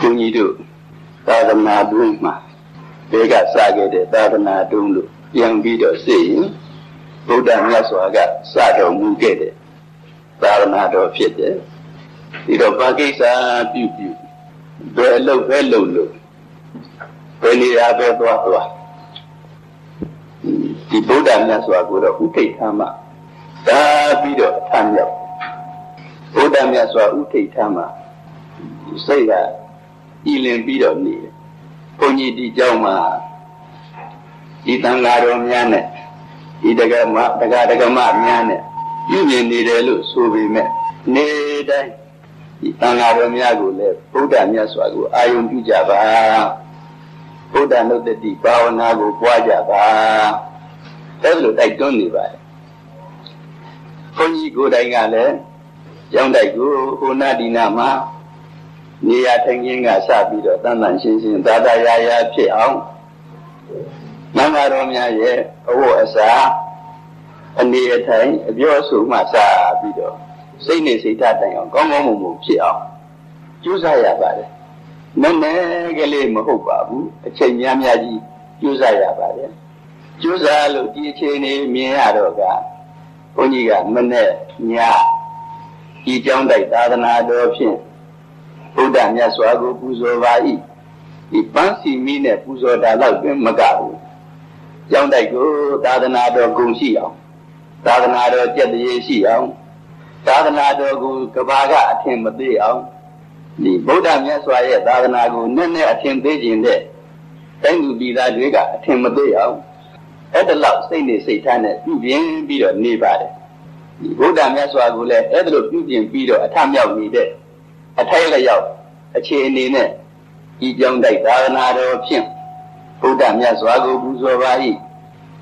ဘုန်းကြီးတို့သာသနာ့ဘုံမှာဘေကစခဲ့တဲ့သာသနာတုံးလို့ပြန်ပြီးတော့သိရင်ဗုဒ္ဓမြတ်စွာကစတော်မူခဲ့တဲ့သာသနာတော်ဖြစ်တယ်ဒီတော့ဘာကိစ္စပြုပြုဘယ်အလုပ်ပဲလုပ်လို့ဘယ်နေရာပဲသွားသွားဒီဗုဒ္ဓမြတ်စွာကိုတော့ဥထိတ်ထားမှသာပြီးတော့အထမ်းရောက်ဗုဒ္ဓမြတ်စွာဥထိတ်ထားမှစိတ်က ဤလင်ပြီးတော့နေတယ်ဘုန်းကြီးဒီเจ้าမှာဒီတန်ဃာတော်များနဲ့ဒီတက္ကမတက္ကတက္ကမများနဲ့ပြုမြင်နေတယ်လို့ဆိုပေမဲ့နေတိုင်းဒီတန်ဃာတော်များကိုလည်းဗုဒ္ဓမြတ်စွာကိုအာယုံပြုကြပါဗုဒ္ဓနုတ္တိဘာဝနာကိုပွားကြပါအဲ့လိုတိုက်တွန်းနေပါတယ်ဘုန်းကြီးကိုယ်တိုင်ကလည်းကျောင်းတိုက်ကိုဟိုနာဒီနာမှာ နေရာထိုင်ခြင်းကစပြီးတော့တန်တန်ရှင်းရှင်းသာသာရာရာဖြစ်အောင်မင်္ဂတော်များရဲ့အဝတ်အစားအနေအထိုင်အပြောအဆိုမှစပြီးတော့စိတ်နဲ့စိတ်ဓာတ်တိုင်အောင်ကောင်းကောင်းမွန်မွန်ဖြစ်အောင်ကြိုးစားရပါတယ်။နည်းနည်းကလေးမဟုတ်ပါဘူး။အချိန်များများကြီးကြိုးစားရပါတယ်။ကြိုးစားလို့ဒီအချိန်လေးမြင်ရတော့ကဘုန်းကြီးကမနဲ့ညဒီကြောင်းတိုက်သာသနာတော်ဖြင့် ဘုဒ္ဓမြတ်စွာကိုပူဇော်ပါ၏ဒီပန်းစီမီနဲ့ပူဇော်တာတော့တွင်မကဘူးကြောင်းတိုက်ကိုသာသနာတော်ဂုဏ်ရှိအောင်သာသနာတော်ကြက်တရေရှိအောင်သာသနာတော်ကိုကဘာကအထင်မသေးအောင်ဒီဗုဒ္ဓမြတ်စွာရဲ့သာသနာကိုနည်းနည်းအထင်သေးခြင်းတဲ့တိုင်းသူပြည်သားတွေကအထင်မသေးအောင်အဲ့ဒါလောက်စိတ်နေစိတ်ထားနဲ့ပြုပြင်ပြီးတော့နေပါတယ်ဒီဗုဒ္ဓမြတ်စွာကိုလည်းအဲ့ဒါလိုပြုပြင်ပြီးတော့အထမြောက်နေတဲ့ အထိုက်လျောက်အခြေအနေနဲ့ဤကြောင့်တိုက်သာသနာတော်ဖြင့်ဗုဒ္ဓမြတ်စွာကိုပူဇော်ပါ၏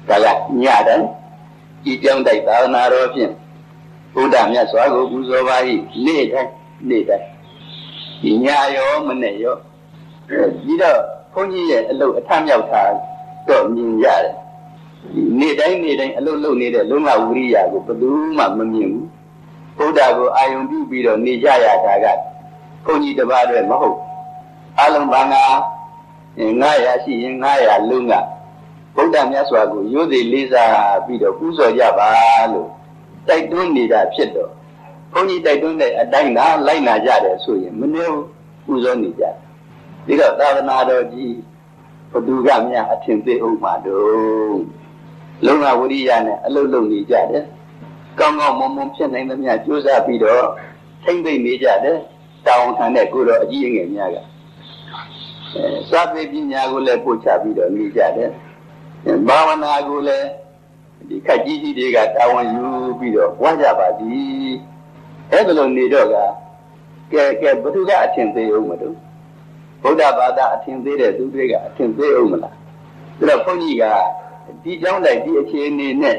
ဒါကညတယ်ဤကြောင့်တိုက်သာသနာတော်ဖြင့်ဘုဒ္ဓမြတ်စွာကိုပူဇော်ပါ၏နေ့တိုင်းနေ့တိုင်းဒီညရောမနေ့ရောပြီးတော့ဘုန်းကြီးရဲ့အလုပ်အထမြောက်တာတော့မြင်ရတယ်ဒီနေ့တိုင်းနေ့တိုင်းအလုပ်လုပ်နေတဲ့လုံလဝိရိယကိုဘယ်သူမှမမြင်ဘူးဘုရားကိုအာယုံပြုပြီးတော့နေကြရတာက ဘုန်းကြီးတစ်ပါးအတွက်မဟုတ်အလုံးဘာငါ900ရှိရင်900လုံးကဗုဒ္ဓမြတ်စွာကိုရိုးသေးလေးစားပြီးတော့ပူဇော်ကြပါလို့တိုက်တွန်းနေတာဖြစ်တော့ဘုန်းကြီးတိုက်တွန်းတဲ့အတိုင်းသာလိုက်နာကြတယ်ဆိုရင်မနှဲဘူးပူဇော်နေကြတယ်ဒီတော့သာသနာတော်ကြီးဘုသူကများအထင်သေးအောင်ပါတော့လုံလဝရိယနဲ့အလုတ်လုံနေကြတယ်ကောင်းကောင်းမွန်မွန်ဖြစ်နိုင်သမျှကြိုးစားပြီးတော့ထိမ့်သိမ့်နေကြတယ် တာဝန်ခံတဲ့ကိုတော့အကြီးအငယ်များကအဲစာပေပညာကိုလည်းပို့ချပြီးတော့နေကြတယ်ဘာဝနာကိုလည်းဒီခက်ကြီးကြီးတွေကတာဝန်ယူပြီးတော့ဝါကြပါသည်အဲ့ဒါလိုနေတော့ကကဲကဲဘုသူကအထင်သေးဦးမလို့ဗုဒ္ဓဘာသာအထင်သေးတဲ့သူတွေကအထင်သေးဦးမလားဒါတော့ခွန်ကြီးကဒီကြောင်းတိုင်းဒီအခြေအနေနဲ့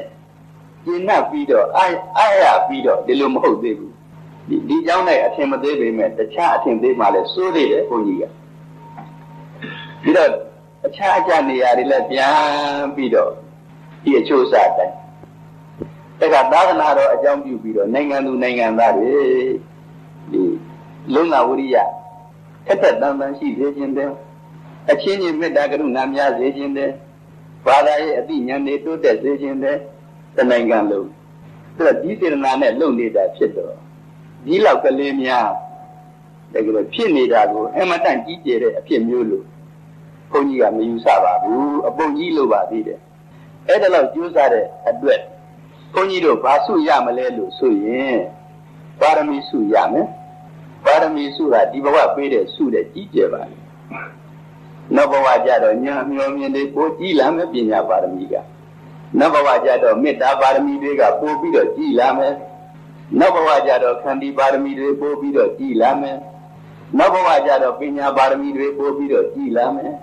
ကျင့်납ပြီးတော့အားအားရပြီးတော့ဒီလိုမဟုတ်သေးဘူး ဒီဒီကြောင်းနဲ့အထင်မသေးပေမဲ့တခြားအထင်သေးမှလည်းစိုးနေတယ်ဘုန်းကြီးကပြီးတော့အခြားအကြနေရာတွေလည်းပြန်ပြီးတော့ဒီအချို့အစတိုင်းတက္ကသာသနာတော်အကြောင်းပြုပြီးတော့နိုင်ငံသူနိုင်ငံသားတွေဒီလုံလဝရိယထက်ထက်တန်တန်ရှိစေခြင်းတဲ့အချင်းချင်းမေတ္တာကရုဏာများစေခြင်းတဲ့ဘာသာရေးအသိဉာဏ်တွေတိုးတက်စေခြင်းတဲ့တနိုင်ငံလုံးအဲ့တော့ဒီစေတနာနဲ့လုပ်နေတာဖြစ်တော့ ဒီလောက်ကလေးများတကယ်ဖြစ်နေတာကိုအမတန်ကြီးကျယ်တဲ့အဖြစ်မျိုးလို့ဘုန်းကြီးကမယူဆပါဘူးအပုံကြီးလို့ပါသေးတယ်အဲ့ဒါလောက်ကြိုးစားတဲ့အတွက်ဘုန်းကြီးတို့ဘာစုရမလဲလို့ဆိုရင်ပါရမီစုရမယ်ပါရမီစုကဒီဘဝပေးတဲ့စုတဲ့ကြီးကျယ်ပါလေနောက်ဘဝကြတော့ညာမျောမြင်တွေပိုကြီးလာမယ်ပညာပါရမီကနောက်ဘဝကြတော့မေတ္တာပါရမီတွေကပိုပြီးတော့ကြီးလာမယ် နောက်ဘဝကြတော့ခန္တီပါရမီတွေပိုပြီးတော့ကြီးလာမယ်နောက်ဘဝကြတော့ပညာပါရမီတွေပိုပြီးတော့ကြီးလာမယ်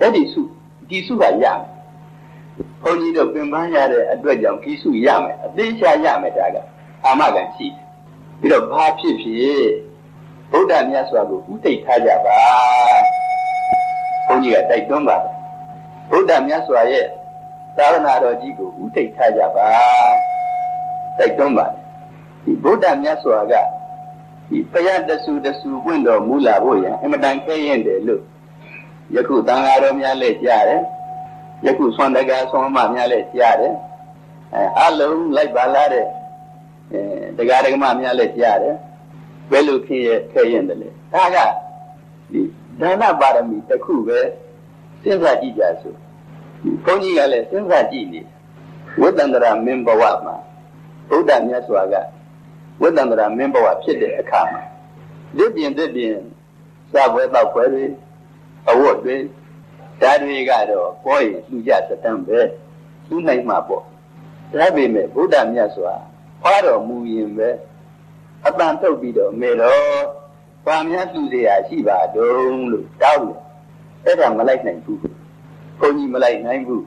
အဲ့ဒီစုဒီစုကရမယ်ဘုန်းကြီးတို့ပင်ပန်းရတဲ့အတွက်ကြောင့်ဒီစုရမယ်အသေးချာရမယ်ဒါကအာမခံရှိပြီးတော့ဘာဖြစ်ဖြစ်ဗုဒ္ဓမြတ်စွာကိုဥသိထားကြပါဘုန်းကြီးကတိုက်တွန်းပါတယ်ဗုဒ္ဓမြတ်စွာရဲ့သာသနာတော်ကြီးကိုဥသိထားကြပါတိုက်တွန်းပါတယ် ဒီဗုဒ္ဓမြတ်စွာကဒီဖယတဆူတဆူပွင့်တော်မူလာဖို့ရအမတန်ခဲရင်တယ်လို့ယခုတန်ဃာတော်များလည်းကြားတယ်ယခုဆွမ်းတကာဆွမ်းမများလည်းကြားတယ်အဲအလုံးလိုက်ပါလာတဲ့အဲတရားဓမ္မများလည်းကြားတယ်ဘယ်လိုဖြစ်ရခဲရင်တယ်လဲဒါကဒီဒါနပါရမီတစ်ခုပဲစဉ်းစားကြည့်ကြစို့ဘုန်းကြီးကလည်းစဉ်းစားကြည့်နေဝိတ္တန္တရာမင်းဘဝမှာဘုဒ္ဓမြတ်စွာက ဝိတ္တန္တရာမင်းဘဝဖြစ်တဲ့အခါမှာဒီပြင်ဒီပြင်စာပွဲတော့ပွဲတွေအဝတ်တွေဓာတ်တွေကတော့ပေါ်ရင်လူကြစတမ်းပဲလူနိုင်မှာပေါ့ဒါပေမဲ့ဘုဒ္ဓမြတ်စွာဖွာတော်မူရင်ပဲအတန်ထုတ်ပြီးတော့မေတော်ဘာများလူเสียရှိပါတုံးလို့တောင်းတယ်အဲ့ဒါမလိုက်နိုင်ဘူးဘုန်းကြီးမလိုက်နိုင်ဘူး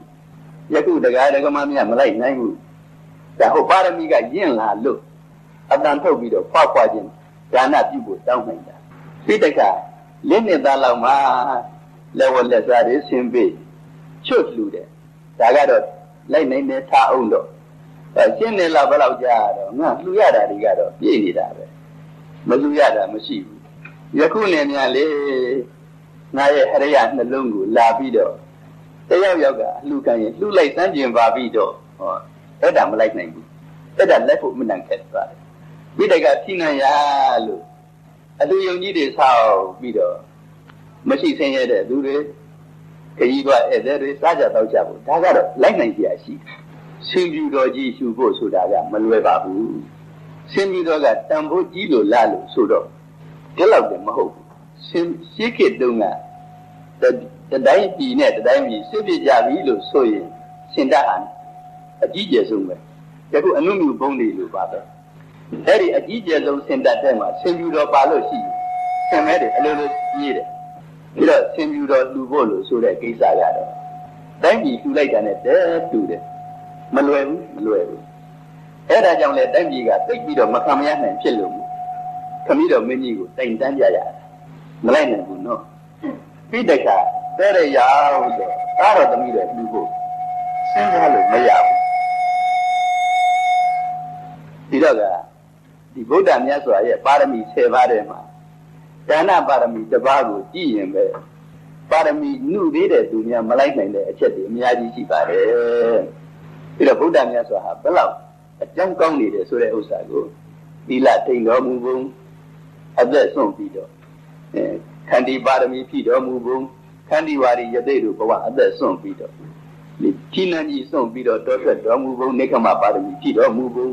ယခုတရားဒဂမများမလိုက်နိုင်ဘူးဒါဟုတ်ပါရမီကယင့်လာလို့ အတန်ထုတ်ပြီးတော့ဖွားဖွားခြင်းဒါနပြုဖို့တောင်းနိုင်တာဒီတက်ကလင်းနှစ်သားလောက်မှလက်ဝက်လက်စားတွေဆင်းပေးချွတ်လူတယ်ဒါကတော့လိုက်နိုင်တဲ့ထားအောင်တော့အဲရှင်းနေလောက်ဘယ်လောက်ကြာတော့ငါလှူရတာတွေကတော့ပြည့်နေတာပဲမလှူရတာမရှိဘူးယခုနေများလေငါရဲ့ဟရိယနှလုံးကိုလာပြီးတော့တယောက်ယောက်ကအလှူခံရင်လှူလိုက်စမ်းကျင်ပါပြီးတော့ဟောအဲ့ဒါမလိုက်နိုင်ဘူးအဲ့ဒါလက်ဖို့မနှံခဲ့သွားတယ် ဝိတကထိနံရလို့အလူယုံကြီးတွေဆောက်ပြီးတော့မရှိဆင်းရဲတဲ့သူတွေခကြီးကဧည့်သည်တွေစားကြတော့ကြဖို့ဒါကတော့လိုက်နိုင်ကြရရှိဆင်ပြူတော်ကြီးရှုဖို့ဆိုတာကမလွယ်ပါဘူးဆင်ပြူတော်ကတန်ဖိုးကြီးလို့လာလို့ဆိုတော့ဒီလောက်တည်းမဟုတ်ဘူးဆင်ရှိခေတုန်းကတတိုင်းပြည်နဲ့တတိုင်းပြည်စစ်ပြကြပြီလို့ဆိုရင်စင်တတ်ဟာအကြီးကျယ်ဆုံးပဲယခုအနုမြူဘုံတွေလို့ပါပဲ အဲ့ဒီအကြီးကျယ်ဆုံးစင်တတ်တဲ့မှာဆင်ပြူတော်ပါလို့ရှိဆင်မဲတယ်အလိုလိုကြီးတယ်ပြီးတော့ဆင်ပြူတော်လူဖို့လို့ဆိုတဲ့ကိစ္စကတော့တိုင်းပြည်လှူလိုက်တာနဲ့တဲတူတယ်မလွယ်ဘူးမလွယ်ဘူးအဲ့ဒါကြောင့်လေတိုင်းပြည်ကသိပြီးတော့မခံမရနိုင်ဖြစ်လို့ခမီးတော်မင်းကြီးကိုတိုင်တန်းကြရတယ်မလိုက်နိုင်ဘူးနော်ပြီးတခါတဲ့ရရောက်တော့သားတော်သမီးတွေလူဖို့စဉ်းစားလို့မရဘူးဒီတော့က ဒီဗုဒ္ဓမြတ်စွာရဲ့ပါရမီ10ပါးထဲမှာဒါနပါရမီတစ်ပါးကိုကြည့်ရင်ပဲပါရမီနှုတ်သေးတဲ့သူများမလိုက်နိုင်တဲ့အချက်တွေအများကြီးရှိပါတယ်ပြီးတော့ဗုဒ္ဓမြတ်စွာဟာဘယ်လောက်အကြောင်းကောင်းနေတယ်ဆိုတဲ့ဥစ္စာကိုသီလထိန်တော်မူပုံအသက်ဆုံးပြီးတော့အဲခန္တီပါရမီဖြည့်တော်မူပုံခန္တီဝါရီယသိတို့ဘဝအသက်ဆုံးပြီးတော့ဒီခိနန်ကြီးဆုံးပြီးတော့တောထွက်တော်မူပုံနေခမပါရမီဖြည့်တော်မူပုံ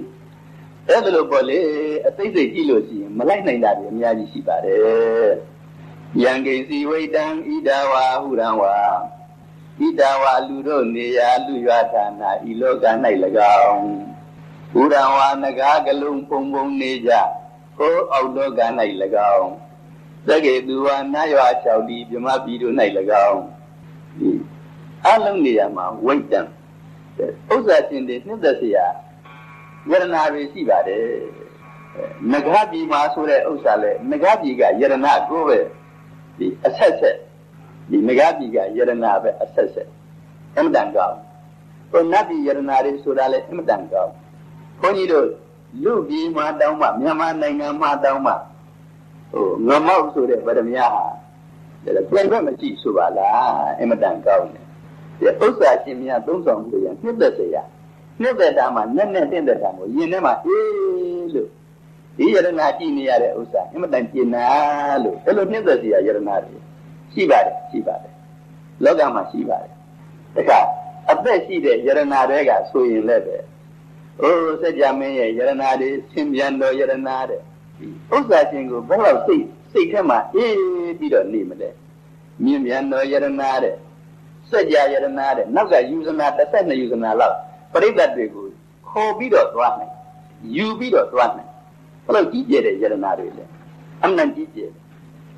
အဲ့ဒါလို့ပေါ့လေအသိစိတ်ကြည့်လို့ရှိရင်မလိုက်နိုင်တာတွေအများကြီးရှိပါတယ်။ယံကိစီဝိတံဣဒဝါဟုရံဝါဣဒဝါလူတို့နေရာလူရွာဌာနဤလောက၌၎င်းဟုရံဝါငကားကလုံးပုံပုံနေကြကိုအောက်လောက၌၎င်းတကေသူဝါနရွာချောက်ဒီမြမပြည်တို့၌၎င်းအလုံးနေရာမှာဝိတံဥစ္စာရှင်တွေနှစ်သက်စရာ ယရနာတွေရှိပါတယ်ငဂပြည်မှာဆိုတဲ့ဥစ္စာလဲငဂပြည်ကယရနာကိုပဲဒီအဆက်ဆက်ဒီငဂပြည်ကယရနာပဲအဆက်ဆက်အမတန်ကောင်းဟိုနတ်ပြည်ယရနာတွေဆိုတာလဲအမတန်ကောင်းဘုန်းကြီးတို့လူပြည်မှာတောင်းမှမြန်မာနိုင်ငံမှာတောင်းမှဟိုငမောက်ဆိုတဲ့ဗဒမြာဟာဒါပြန်ဘက်မရှိဆိုပါလားအမတန်ကောင်းတယ်ဒီဥစ္စာရှင်များသုံးဆောင်မှုရနှစ်သက်စရာ နှစ်သက်တာမှနဲ့နဲ့တင့်သက်တာကိုယင်ထဲမှာအေးလို့ဒီယရနာကြည့်နေရတဲ့ဥစ္စာအမတန်ကျင်နာလို့အဲ့လိုနှစ်သက်စရာယရနာတွေရှိပါတယ်ရှိပါတယ်လောကမှာရှိပါတယ်တခါအသက်ရှိတဲ့ယရနာတွေကဆိုရင်လည်းပဲအိုးစัจ जा မင်းရဲ့ယရနာတွေဆင်ပြန်တော်ယရနာတဲ့ဥစ္စာချင်းကိုဘယ်လောက်စိတ်စိတ်ထဲမှာအေးပြီးတော့နေမလဲမြင်ပြန်တော်ယရနာတဲ့စัจ जा ယရနာတဲ့နောက်ကယူဇနာ12ယူဇနာလောက် ပရိသတ်တွေကိုခေါ်ပြီးတော့သွားနိုင်ယူပြီးတော့သွားနိုင်ဘယ်လိုကြီးကျယ်တဲ့ယရနာတွေလဲအမှန်ကြီးကျယ်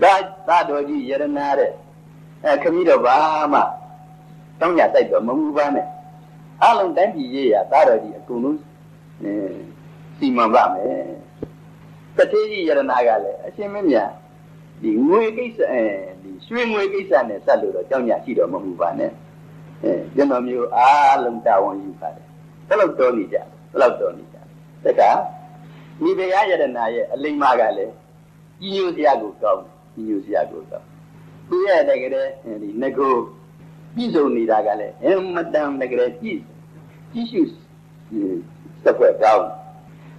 ဒါသာတော်ကြီးယရနာတဲ့အဲခမည်းတော်ဘာမှတောင်းကြတိုက်တော့မမူပါနဲ့အလုံးတိုင်းပြည်ရေးရသာတော်ကြီးအကုန်လုံးအဲစီမံပါမယ်တတိယယရနာကလည်းအရှင်မင်းများဒီငွေကိစ္စအဲဒီရွှေငွေကိစ္စနဲ့ဆက်လို့တော့ကြောင်းညာရှိတော့မမှုပါနဲ့အဲကျွန်တော်မျိုးအားလုံးတာဝန်ယူပါတယ် ဘယ်လောက်တော်နေကြဘယ်လောက်တော်နေကြတခါမိဖုရားယရနာရဲ့အလိမ္မာကလည်း ကြီးညိုစရာကိုကောင်းကြီးညိုစရာကိုကောင်းသူရဲ့တကယ်ဒီငကိုပြည့်စုံနေတာကလည်းအမတန်တကယ်ပြည့်ကြည့်ရှုစက်ွက်ကောင်း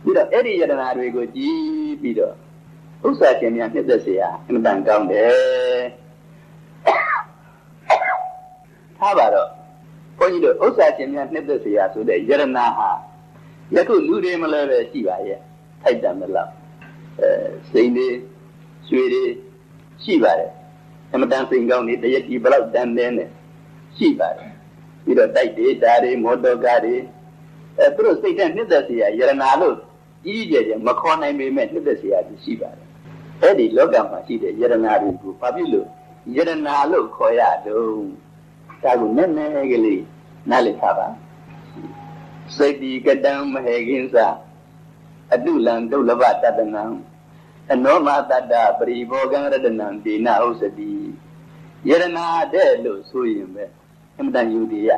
ပြီးတော့အဲ့ဒီယတနာတွေကိုကြည်ပြီးတော့ဥစ္စာရှင်များနှစ်သက်เสียအမတန်ကောင်းတယ်ထားပါတော့ ဘုန်းကြီးတို့ဥစ္စာရှင်များနှစ်သက်စရာဆိုတဲ့ယရနာဟာယခုလူတွေမလဲပဲရှိပါရဲ့ထိုက်တယ်မလားအဲစိန်တွေရွှေတွေရှိပါတယ်အမတန်စိန်ကောင်းတွေတရက်ကြီးဘလောက်တန်တဲ့နဲ့ရှိပါတယ်ပြီးတော့တိုက်တွေဓာတွေမော်တော်ကားတွေအဲသူတို့စိတ်ထဲနှစ်သက်စရာယရနာလို့ကြီးကြီးကျယ်ကျယ်မခေါ်နိုင်ပေမဲ့နှစ်သက်စရာရှိပါတယ်အဲ့ဒီလောကမှာရှိတဲ့ယရနာတွေကိုဘာဖြစ်လို့ယရနာလို့ခေါ်ရတော့ ဒါကိုနည်းနည်းကလေးနားလည်ထားပါစိတ်ဒီကတံမဟေကင်းစာအတုလံဒုလဘတတနံအနောမတတ္တပရိဘောဂံရတနံဒေနဥစ္စတိယရနာတဲ့လို့ဆိုရင်ပဲအမတန်ယူတည်ရ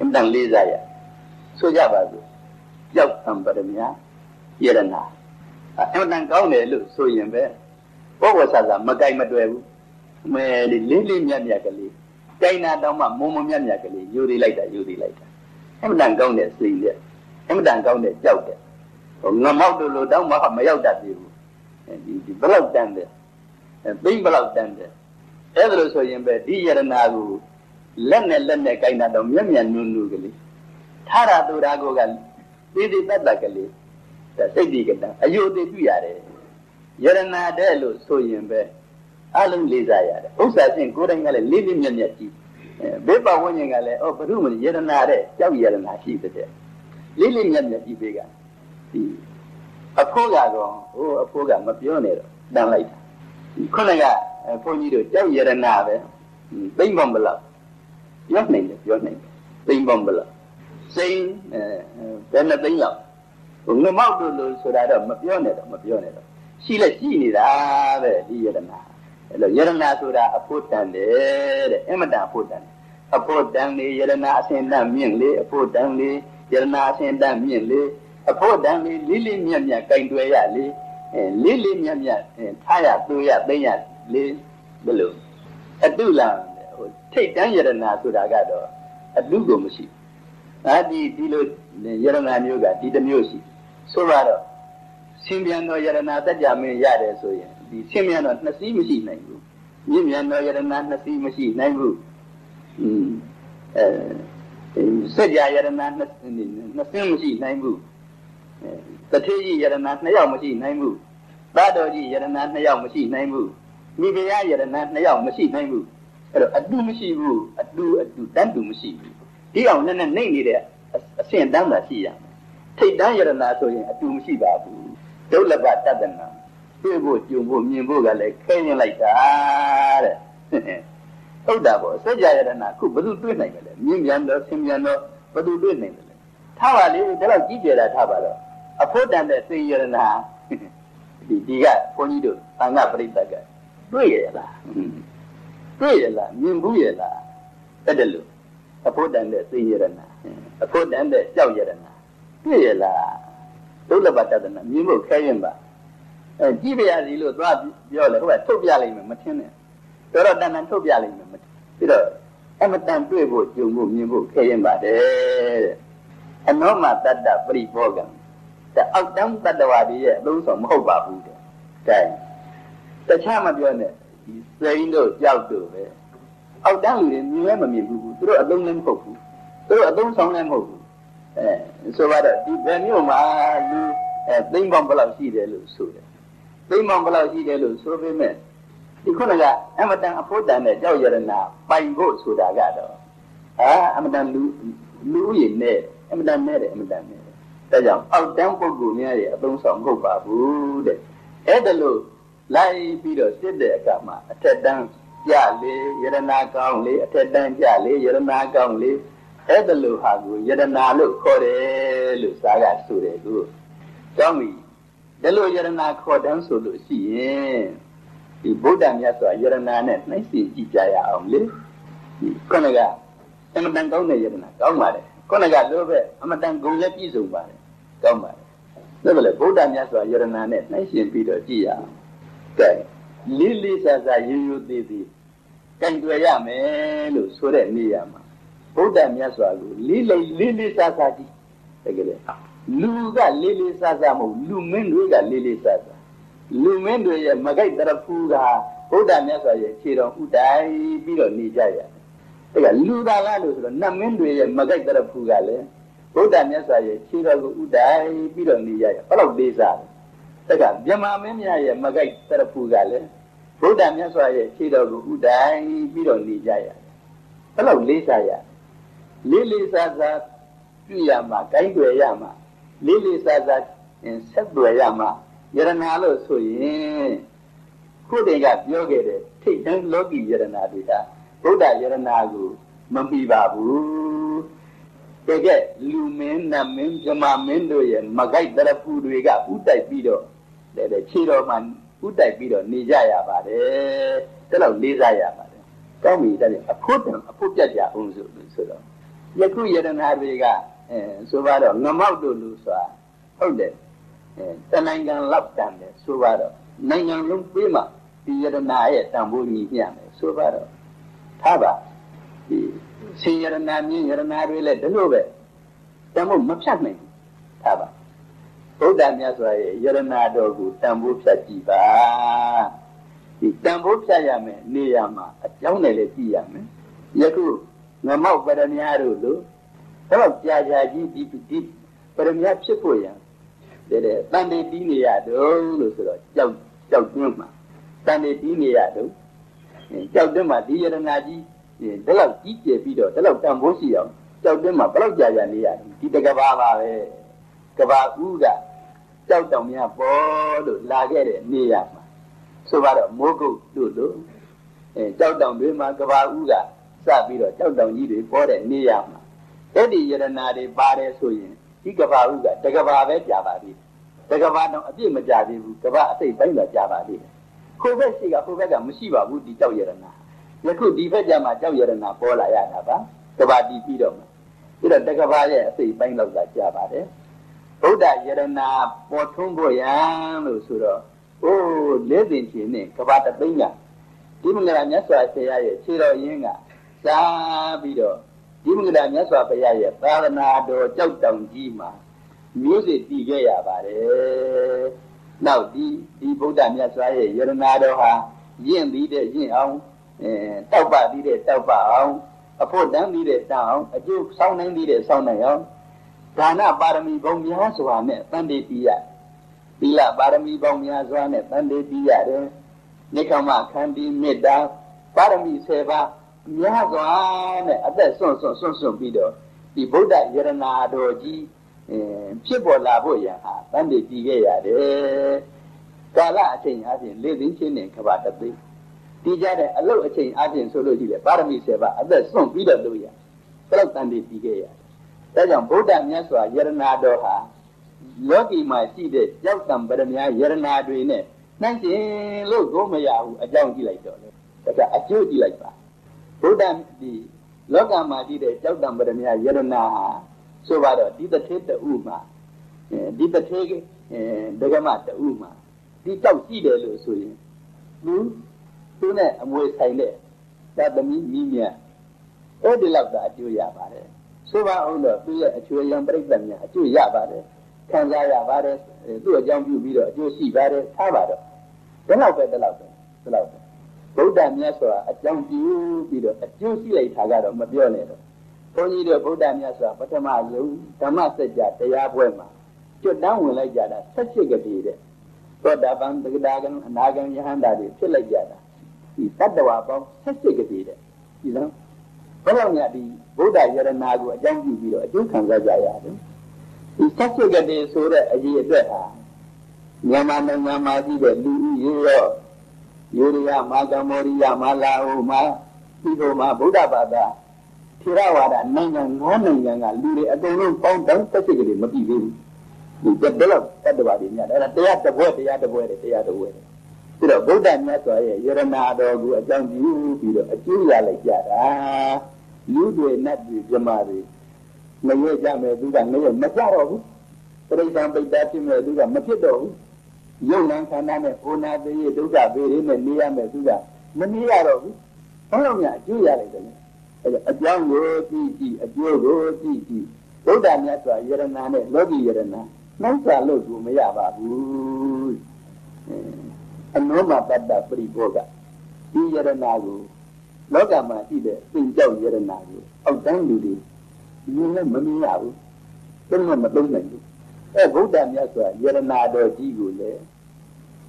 အမတန်လေးစားရဆိုကြပါစို့ကြောက်သံပရမယယရနာအမတန်ကောင်းတယ်လို့ဆိုရင်ပဲဘောဝဆာဆာမကြိုက်မတွေ့ဘူးမဲလေးလေးလေးမြတ်မြတ်ကလေး ကြိုင်နာတောင်းမှမုံမမြတ်မြတ်ကလေးယူတည်လိုက်တာယူတည်လိုက်တာအမတန်ကောင်းတဲ့စိတ်နဲ့အမတန်ကောင်းတဲ့ကြောက်တဲ့ဟိုငမောက်တို့လိုတောင်းမှမရောက်တတ်ဘူးဒီဒီဘလောက်တန်တယ်သိမ့်ဘလောက်တန်တယ်အဲ့ဒါလို့ဆိုရင်ပဲဒီယရနာကိုလက်နဲ့လက်နဲ့ကိုင်းတာတော့မျက်မျက်နုနုကလေးထာရတူရာကိုကသေးသေးတတ်တတ်ကလေးဒါစိတ်ဒီကတအယုသေးပြရတယ်ယရနာတဲ့လို့ဆိုရင်ပဲ အလုံးလေးစားရတယ်ဥစ္စာချင်းကိုယ်တိုင်ကလည်းလေးလေးမြတ်မြတ်ကြည့်ဘေးပဝန်းကျင်ကလည်းအော်ဘုရုမယရနာတဲ့ကြောက်ယရနာရှိတဲ့လေးလေးမြတ်မြတ်ကြည့်ပေးကဒီအဖိုးကတော့ဟိုအဖိုးကမပြောနဲ့တော့တန်လိုက်တာခုနကဘုန်းကြီးတို့ကြောက်ရတနာပဲသိမ့်ပေါမလားပြောနိုင်တယ်ပြောနိုင်တယ်သိမ့်ပေါမလားစိမ့်အဲဘယ်နဲ့သိမ့်လောက်ငမောက်တို့လို့ဆိုတာတော့မပြောနဲ့တော့မပြောနဲ့တော့ရှိလက်ရှိနေတာပဲဒီယရနာ အဲ့လိုယရနာဆိုတာအဖို့တန်တယ်တဲ့အမတန်အဖို့တန်တယ်အဖို့တန်လေယရနာအစင်တန်မြင့်လေအဖို့တန်လေယရနာအစင်တန်မြင့်လေအဖို့တန်လေလေးလေးမြတ်မြတ်ကင်တွယ်ရလေအဲလေးလေးမြတ်မြတ်ထားရသွေးရသိမ့်ရလေးဘယ်လိုအတုလံဟိုထိတ်တန်းယရနာဆိုတာကတော့အတုကိုမရှိအာဒီဒီလိုယရနာမျိုးကဒီတစ်မျိုးရှိဆိုတော့ဆင်းပြန်သောယရနာတက်ကြမင်းရတယ်ဆိုရင် ဒီဆင်းပြန်တော့နှစ်စီးမရှိနိုင်ဘူးမြင့်မြန်သောယရနာနှစ်စီးမရှိနိုင်ဘူးอืมအဲစัจ जा ယရနာနှစ်နှစ်စင်းမရှိနိုင်ဘူးတထေးကြီးယရနာနှစ်ယောက်မရှိနိုင်ဘူးသာတော်ကြီးယရနာနှစ်ယောက်မရှိနိုင်ဘူးမိဖုရားယရနာနှစ်ယောက်မရှိနိုင်ဘူးအဲ့တော့အတူမရှိဘူးအတူအတူတန်းတူမရှိဘူးဒီအောင်နဲ့နဲ့နေနေတဲ့အဆင့်တန်းသာရှိရမယ်ထိတ်တန်းယရနာဆိုရင်အတူမရှိပါဘူးဒုလဘတတနာ တွေ့ဖို့ကြုံဖို့မြင်ဖို့ကလည်းခဲရင်လိုက်တာတဲ့ဟုတ်တာပေါ့စัจ जा ယရနာခုဘယ်သူတွေ့နိုင်မလဲမြင်မြန်တော့ဆင်မြန်တော့ဘယ်သူတွေ့နိုင်မလဲထားပါလေဒါတော့ကြည့်ကြတာထားပါတော့အဖို့တန်တဲ့သိယရနာဒီဒီကဘုန်းကြီးတို့သံဃပရိသတ်ကတွေ့ရလားတွေ့ရလားမြင်ဘူးရလားအဲ့ဒါလို့အဖို့တန်တဲ့သိရဏအဖို့တန်တဲ့ကြောက်ရဏတွေ့ရလားဒုလဘတဒနာမြင်ဖို့ခဲရင်ပါ အဲကြည့်ပြရစီလို့သွားပြောလေဟိုကထုတ်ပြလိုက်မယ်မထင်နဲ့တော်တော့တန်တန်ထုတ်ပြလိုက်မယ်မထင်ပြီးတော့အမတန်တွေ့ဖို့ကြုံဖို့မြင်ဖို့ခဲရင်ပါတယ်တဲ့အနောမတတ္တပရိဘောဂံတဲ့အောက်တန်းတတ္တဝါတွေရဲ့အလုံးစုံမဟုတ်ပါဘူးတဲ့ကဲတခြားမပြောနဲ့ဒီစိန်တို့ကြောက်တို့ပဲအောက်တန်းလူတွေမြင်လည်းမမြင်ဘူးသူတို့အလုံးလည်းမဟုတ်ဘူးသူတို့အသုံးဆောင်လည်းမဟုတ်ဘူးအဲဆိုတော့ဒီဘယ်မျိုးမှာလူအဲသိမ့်ပေါင်းဘယ်လောက်ရှိတယ်လို့ဆိုတယ် သိမ့်ပေါင်းဘယ်လောက်ရှိတယ်လို့ဆိုပေမဲ့ဒီခုနကအမတန်အဖို့တန်တဲ့ကြောက်ရတနာပိုင်ဖို့ဆိုတာကတော့အာအမတန်လူလူရည်နဲ့အမတန်နဲ့တယ်အမတန်နဲ့ဒါကြောင့်အောက်တန်းပုဂ္ဂိုလ်များရဲ့အသုံးဆောင်မဟုတ်ပါဘူးတဲ့အဲ့ဒါလို့လိုက်ပြီးတော့စစ်တဲ့အခါမှာအထက်တန်းကြလေယရနာကောင်းလေအထက်တန်းကြလေယရနာကောင်းလေအဲ့ဒါလို့ဟာကိုယရနာလို့ခေါ်တယ်လို့စာကဆိုတယ်သူကောင်းပြီ ဒါလို့ယရနာခေါ်တန်းဆိုလို့ရှိရင်ဒီဗုဒ္ဓမြတ်စွာယရနာနဲ့နှိုင်းစီကြည့်ကြရအောင်လေဒီခုနကအမတန်ကောင်းတဲ့ယရနာကောင်းပါတယ်ခုနကလိုပဲအမတန်ဂုဏ်လည်းပြည့်စုံပါတယ်ကောင်းပါတယ်ဒါပဲလေဗုဒ္ဓမြတ်စွာယရနာနဲ့နှိုင်းရှင်ပြီးတော့ကြည့်ရအောင်ဒကဲလေးလေးစားစားရိုးရိုးသေးသေးကံကြွယ်ရမယ်လို့ဆိုတဲ့နေရာမှာဗုဒ္ဓမြတ်စွာကိုလေးလေးလေးလေးစားစားကြည့်တကယ်လေ လူကလေးလေးစားစားမဟုတ်လူမင်းတွေကလေးလေးစားစားလူမင်းတွေရဲ့မဂိတ်တရဖူးကဗုဒ္ဓမြတ်စွာရဲ့ခြေတော်ဥတိုင်ပြီးတော့နေကြရတယ်။ဒါကလူသားလားလို့ဆိုတော့နတ်မင်းတွေရဲ့မဂိတ်တရဖူးကလည်းဗုဒ္ဓမြတ်စွာရဲ့ခြေတော်ကိုဥတိုင်ပြီးတော့နေကြရဘယ်လောက်လေးစားလဲ။ဒါကမြမမင်းများရဲ့မဂိတ်တရဖူးကလည်းဗုဒ္ဓမြတ်စွာရဲ့ခြေတော်ကိုဥတိုင်ပြီးတော့နေကြရဘယ်လောက်လေးစားရလေးလေးစားစားပြရမှာဂိုင်းွယ်ရမှာ လေးလေးစားစားဆက်ွယ်ရမှာယရနာလို့ဆိုရင်ခုတည်းကပြောခဲ့တဲ့ထိတ်တန်းလောကီယရနာတွေကဗုဒ္ဓယရနာကိုမမီပါဘူးတကယ်လူမင်းနတ်မင်းမြမမင်းတို့ရဲ့မကိုက်တရဖူတွေကဥတိုက်ပြီးတော့တဲ့ခြေတော်မှဥတိုက်ပြီးတော့နေကြရပါတယ်ဒါတော့လေးစားရပါတယ်ကောင်းပြီတဲ့အဖို့တံအဖို့ပြတ်ကြအောင်ဆိုဆိုတော့ယခုယရနာတွေက အဲဆိုပါတော့ငမောက်တို့လူဆိုတာဟုတ်တယ်တနိုင်ငံလောက်တန်တယ်ဆိုပါတော့နိုင်ငံလုံးပေးမှဒီယရနာရဲ့တန်ဖိုးညီမျှမယ်ဆိုပါတော့ထားပါဒီရှင်ယရနာမြင့်ယရနာတွေလည်းဒီလိုပဲတန်ဖိုးမဖြတ်နိုင်ဘူးထားပါဘုရားမြတ်စွာရဲ့ယရနာတော်ကိုတန်ဖိုးဖြတ်ကြည့်ပါဒီတန်ဖိုးဖြတ်ရမယ်နေရမှာအကြောင်းနဲ့လည်းကြည့်ရမယ်ယခုငမောက်ပရမညာတို့လို့ တော့ကြာကြာကြီးဒီဒီပရမညာဖြစ်ဖို့ရန်တဲ့တဲ့တန်တေတီးနေရတော့လို့ဆိုတော့ကြောက်ကြောက်တွင်းမှာတန်တေတီးနေရတော့ကြောက်တွင်းမှာဒီယရနာကြီးဒီလောက်ကြီးကျယ်ပြီးတော့ဒီလောက်တန်ဖိုးရှိအောင်ကြောက်တွင်းမှာဘယ်လောက်ကြာကြာနေရဒီတကဘာပါပဲကဘာဦးကကြောက်တောင်များပေါ်လို့လာခဲ့တဲ့နေရမှာဆိုတော့မိုးကုတ်တို့လို့အဲကြောက်တောင်တွေမှာကဘာဦးကစပြီးတော့ကြောက်တောင်ကြီးတွေပေါ်တဲ့နေရမှာ အဲ့ဒီယရနာတွေပါတယ်ဆိုရင်ဒီကဘာဥကတကဘာပဲကြာပါသေးတယ်တကဘာတော့အပြည့်မကြသေးဘူးကဘာအစိတ်ပိုင်းတော့ကြာပါသေးတယ်ခိုးဘက်ရှိကခိုးဘက်ကမရှိပါဘူးဒီကြောက်ရတနာယခုဒီဘက်ကျမှကြောက်ရတနာပေါ်လာရတာပါကဘာတီးပြီးတော့မှပြီးတော့တကဘာရဲ့အစိတ်ပိုင်းတော့ကြာပါတယ်ဗုဒ္ဓယရနာပေါ်ထွန်းဖို့ရန်လို့ဆိုတော့အိုးလေးသိင်ချင်းနဲ့ကဘာတသိန်းကဒီမင်္ဂလာမြတ်စွာဘုရားရဲ့ခြေတော်ရင်းကစားပြီးတော့ ဒီမင်္ဂလာမြတ်စွာဘုရားရဲ့သာသနာတော်ကြောက်တောင်ကြီးမှာမျိုးစေ့တည်ခဲ့ရပါတယ်။နောက်ဒီဒီဗုဒ္ဓမြတ်စွာရဲ့ယရနာတော်ဟာရင့်ပြီးတဲ့ရင့်အောင်အဲတောက်ပပြီးတဲ့တောက်ပအောင်အဖို့တန်းပြီးတဲ့တန်းအောင်အကျိုးဆောင်းနိုင်ပြီးတဲ့ဆောင်းနိုင်အောင်ဒါနပါရမီဘုံများစွာနဲ့တန်တေတီးရသီလပါရမီပေါင်းများစွာနဲ့တန်တေတီးရတယ်။နိခမခန္တီမေတ္တာပါရမီ7ပါး များစွာနဲ့အသက်ဆွန့်ဆွန့်ဆွန့်ဆွန့်ပြီးတော့ဒီဗုဒ္ဓယရနာတော်ကြီးဖြစ်ပေါ်လာဖို့ရဟာတန်တေတည်ခဲ့ရတယ်ကာလအချိန်အချင်းလေသိင်းချင်းနဲ့ကဘာတသိတည်ကြတဲ့အလုတ်အချိန်အချင်းဆိုလို့ရှိတယ်ပါရမီ7ပါးအသက်ဆွန့်ပြီးတော့လုပ်ရဘယ်တော့တန်တေတည်ခဲ့ရဒါကြောင့်ဗုဒ္ဓမြတ်စွာယရနာတော်ဟာလောကီမှာရှိတဲ့ကြောက်တံပရမယရနာတွေနဲ့နှိုင်းရှင်လို့ကိုမရဘူးအကြောင်းကြည့်လိုက်တော့လေဒါကအကျိုးကြည့်လိုက်ပါ ဗုဒ္ဓဒီလောကမှာရှိတဲ့ကြောက်တံပရမယယရနာဟာဆိုပါတော့ဒီတစ်ထေတူမှာဒီတစ်ထေဒဂမတူမှာဒီကြောက်ရှိတယ်လို့ဆိုရင်သူသူနဲ့အမွေဆိုင်တဲ့သတ္တမီမိမြတ်အဲ့ဒီလောက်သာအကျိုးရပါတယ်ဆိုပါအောင်တော့သူရဲ့အချွေရံပြိဿများအကျိုးရပါတယ်ခံစားရပါတယ်သူ့အကြောင်းပြုပြီးတော့အကျိုးရှိပါတယ်ထားပါတော့ဒီလောက်ပဲဒီလောက်ပဲဒီလောက်ပဲ ဗုဒ္ဓမြတ်စွာအကြောင်းပြုပြီးတော့အကျိုးရှိလိုက်တာကတော့မပြောနဲ့တော့ဘုန်းကြီးတို့ဗုဒ္ဓမြတ်စွာပထမဆုံးဓမ္မစကြာတရားပွဲမှာကျွတ်တန်းဝင်လိုက်ကြတာ၁၈ကတိတဲ့သောတာပန်သက္ကတာကံအနာကံယဟန္တာတွေဖြစ်လိုက်ကြတာဒီတတ္တဝါပေါင်း၁၈ကတိတဲ့ဒီလားဘယ်လောက်များဒီဗုဒ္ဓယရနာကိုအကြောင်းပြုပြီးတော့အကျိုးခံစားကြရတယ်ဒီ၁၈ကတိဆိုတဲ့အရေးအတွက်ဟာမြန်မာနိုင်ငံမှာရှိတဲ့လူဦးရေရော ယူရိယမာကမောရိယမာလာဟုမာဒီလိုမှာဗုဒ္ဓဘာသာထေရဝါဒနိုင်ငံငေါနိုင်ငံကလူတွေအကုန်လုံးပေါင်းတောင်းတက်စိတ်ကလေးမပြီးသေးဘူးဒီတက်တော့တတ္တဝါတွေများတယ်အဲ့ဒါတရားတပွဲတရားတပွဲတရားတပွဲပြီးတော့ဗုဒ္ဓမြတ်စွာရဲ့ယရနာတော်ကိုအကြောင်းပြုပြီးတော့အကျိုးရလိုက်ကြတာလူတွေနတ်တွေပြမတွေမရွေ့ကြမယ်သူကငရွေ့မကြတော့ဘူးပရိသံပိတ္တာဖြစ်မဲ့သူကမဖြစ်တော့ဘူး ယုံနံခန္ဓာနဲ့ဘုနာသေးရဒုက္ခပေရင်းနဲ့နေရမယ်သူကမနေရတော့ဘူးဘယ်လိုများအကျိုးရလိုက်တယ်အဲအကြောင်းကိုကြည့်ကြည့်အကျိုးကိုကြည့်ကြည့်ဗုဒ္ဓမြတ်စွာယရနာနဲ့လောကီယရနာနှောက်စာလို့ကိုမရပါဘူးအနောမတတ္တပရိဘောကဒီယရနာကိုလောကမှာရှိတဲ့သင်ကြောက်ယရနာကိုအောက်တန်းလူတွေမြင်လည်းမမြင်ရဘူးသုံးလည်းမသုံးနိုင်ဘူး အဲဗုဒ္ဓမြတ်စွာယရနာတော်ကြီးကိုလည်း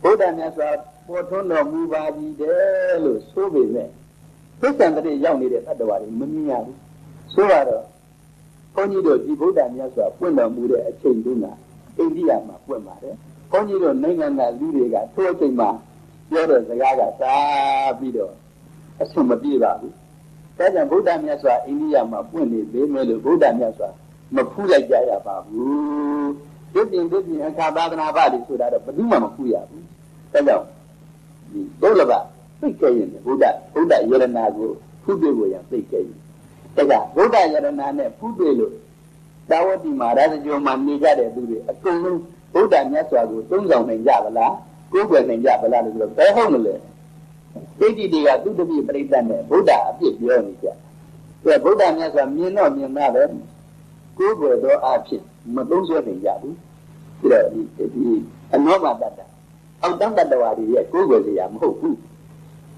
ဗုဒ္ဓမြတ်စွာပေါ်ထွန်းတော်မူပါသည်တဲ့လို့ဆိုပေမဲ့သစ္စာတည်းရောက်နေတဲ့တတ္တဝါတွေမမြင်ရဘူးဆိုတော့ဘုန်းကြီးတို့ဒီဗုဒ္ဓမြတ်စွာပွင့်တော်မူတဲ့အချိန်တုန်းကအိန္ဒိယမှာပွင့်ပါတယ်ဘုန်းကြီးတို့နိုင်ငံကလူတွေကထိုအချိန်မှာပြောတဲ့စကားကသာပြီးတော့အဆင်မပြေပါဘူးဒါကြောင့်ဗုဒ္ဓမြတ်စွာအိန္ဒိယမှာပွင့်နေသေးမယ်လို့ဗုဒ္ဓမြတ်စွာမဖူးလိုက်ကြရပါဘူး ဒီပြင်ဒီပြင်အခါသာသနာ့ဘာလို့ဆိုတာတော့ဘယ်သူမှမဖူးရဘူးဒါကြောင့်ဒီဘုလဘသိခဲ့ရင်ဗုဒ္ဓဗုဒ္ဓယရနာကိုဖူးတွေ့ဖို့ရသိခဲ့ရင်ဒါကဗုဒ္ဓယရနာနဲ့ဖူးတွေ့လို့သာဝတိမှာရာဇဂိုမှာနေကြတဲ့သူတွေအကုန်လုံးဗုဒ္ဓမြတ်စွာကိုသုံးဆောင်နိုင်ကြပါလားကိုယ်ွယ်နိုင်ကြပါလားလို့ဆိုတော့ဘယ်ဟုတ်မလဲဒိဋ္ဌိတွေကသူတပိပြိဋ္ဌာန်နဲ့ဗုဒ္ဓအပြစ်ပြောနေကြတယ်ဗုဒ္ဓမြတ်စွာမြင်တော့မြင်တာပဲကိုယ်ွယ်သောအဖြစ် မသုံးဆွဲနိုင်ကြဘူးဒါဒီဒီအနောမတ္တအောက်တန်းတတ္တဝါတွေရဲ့ကိုယ်ွယ်စရာမဟုတ်ဘူး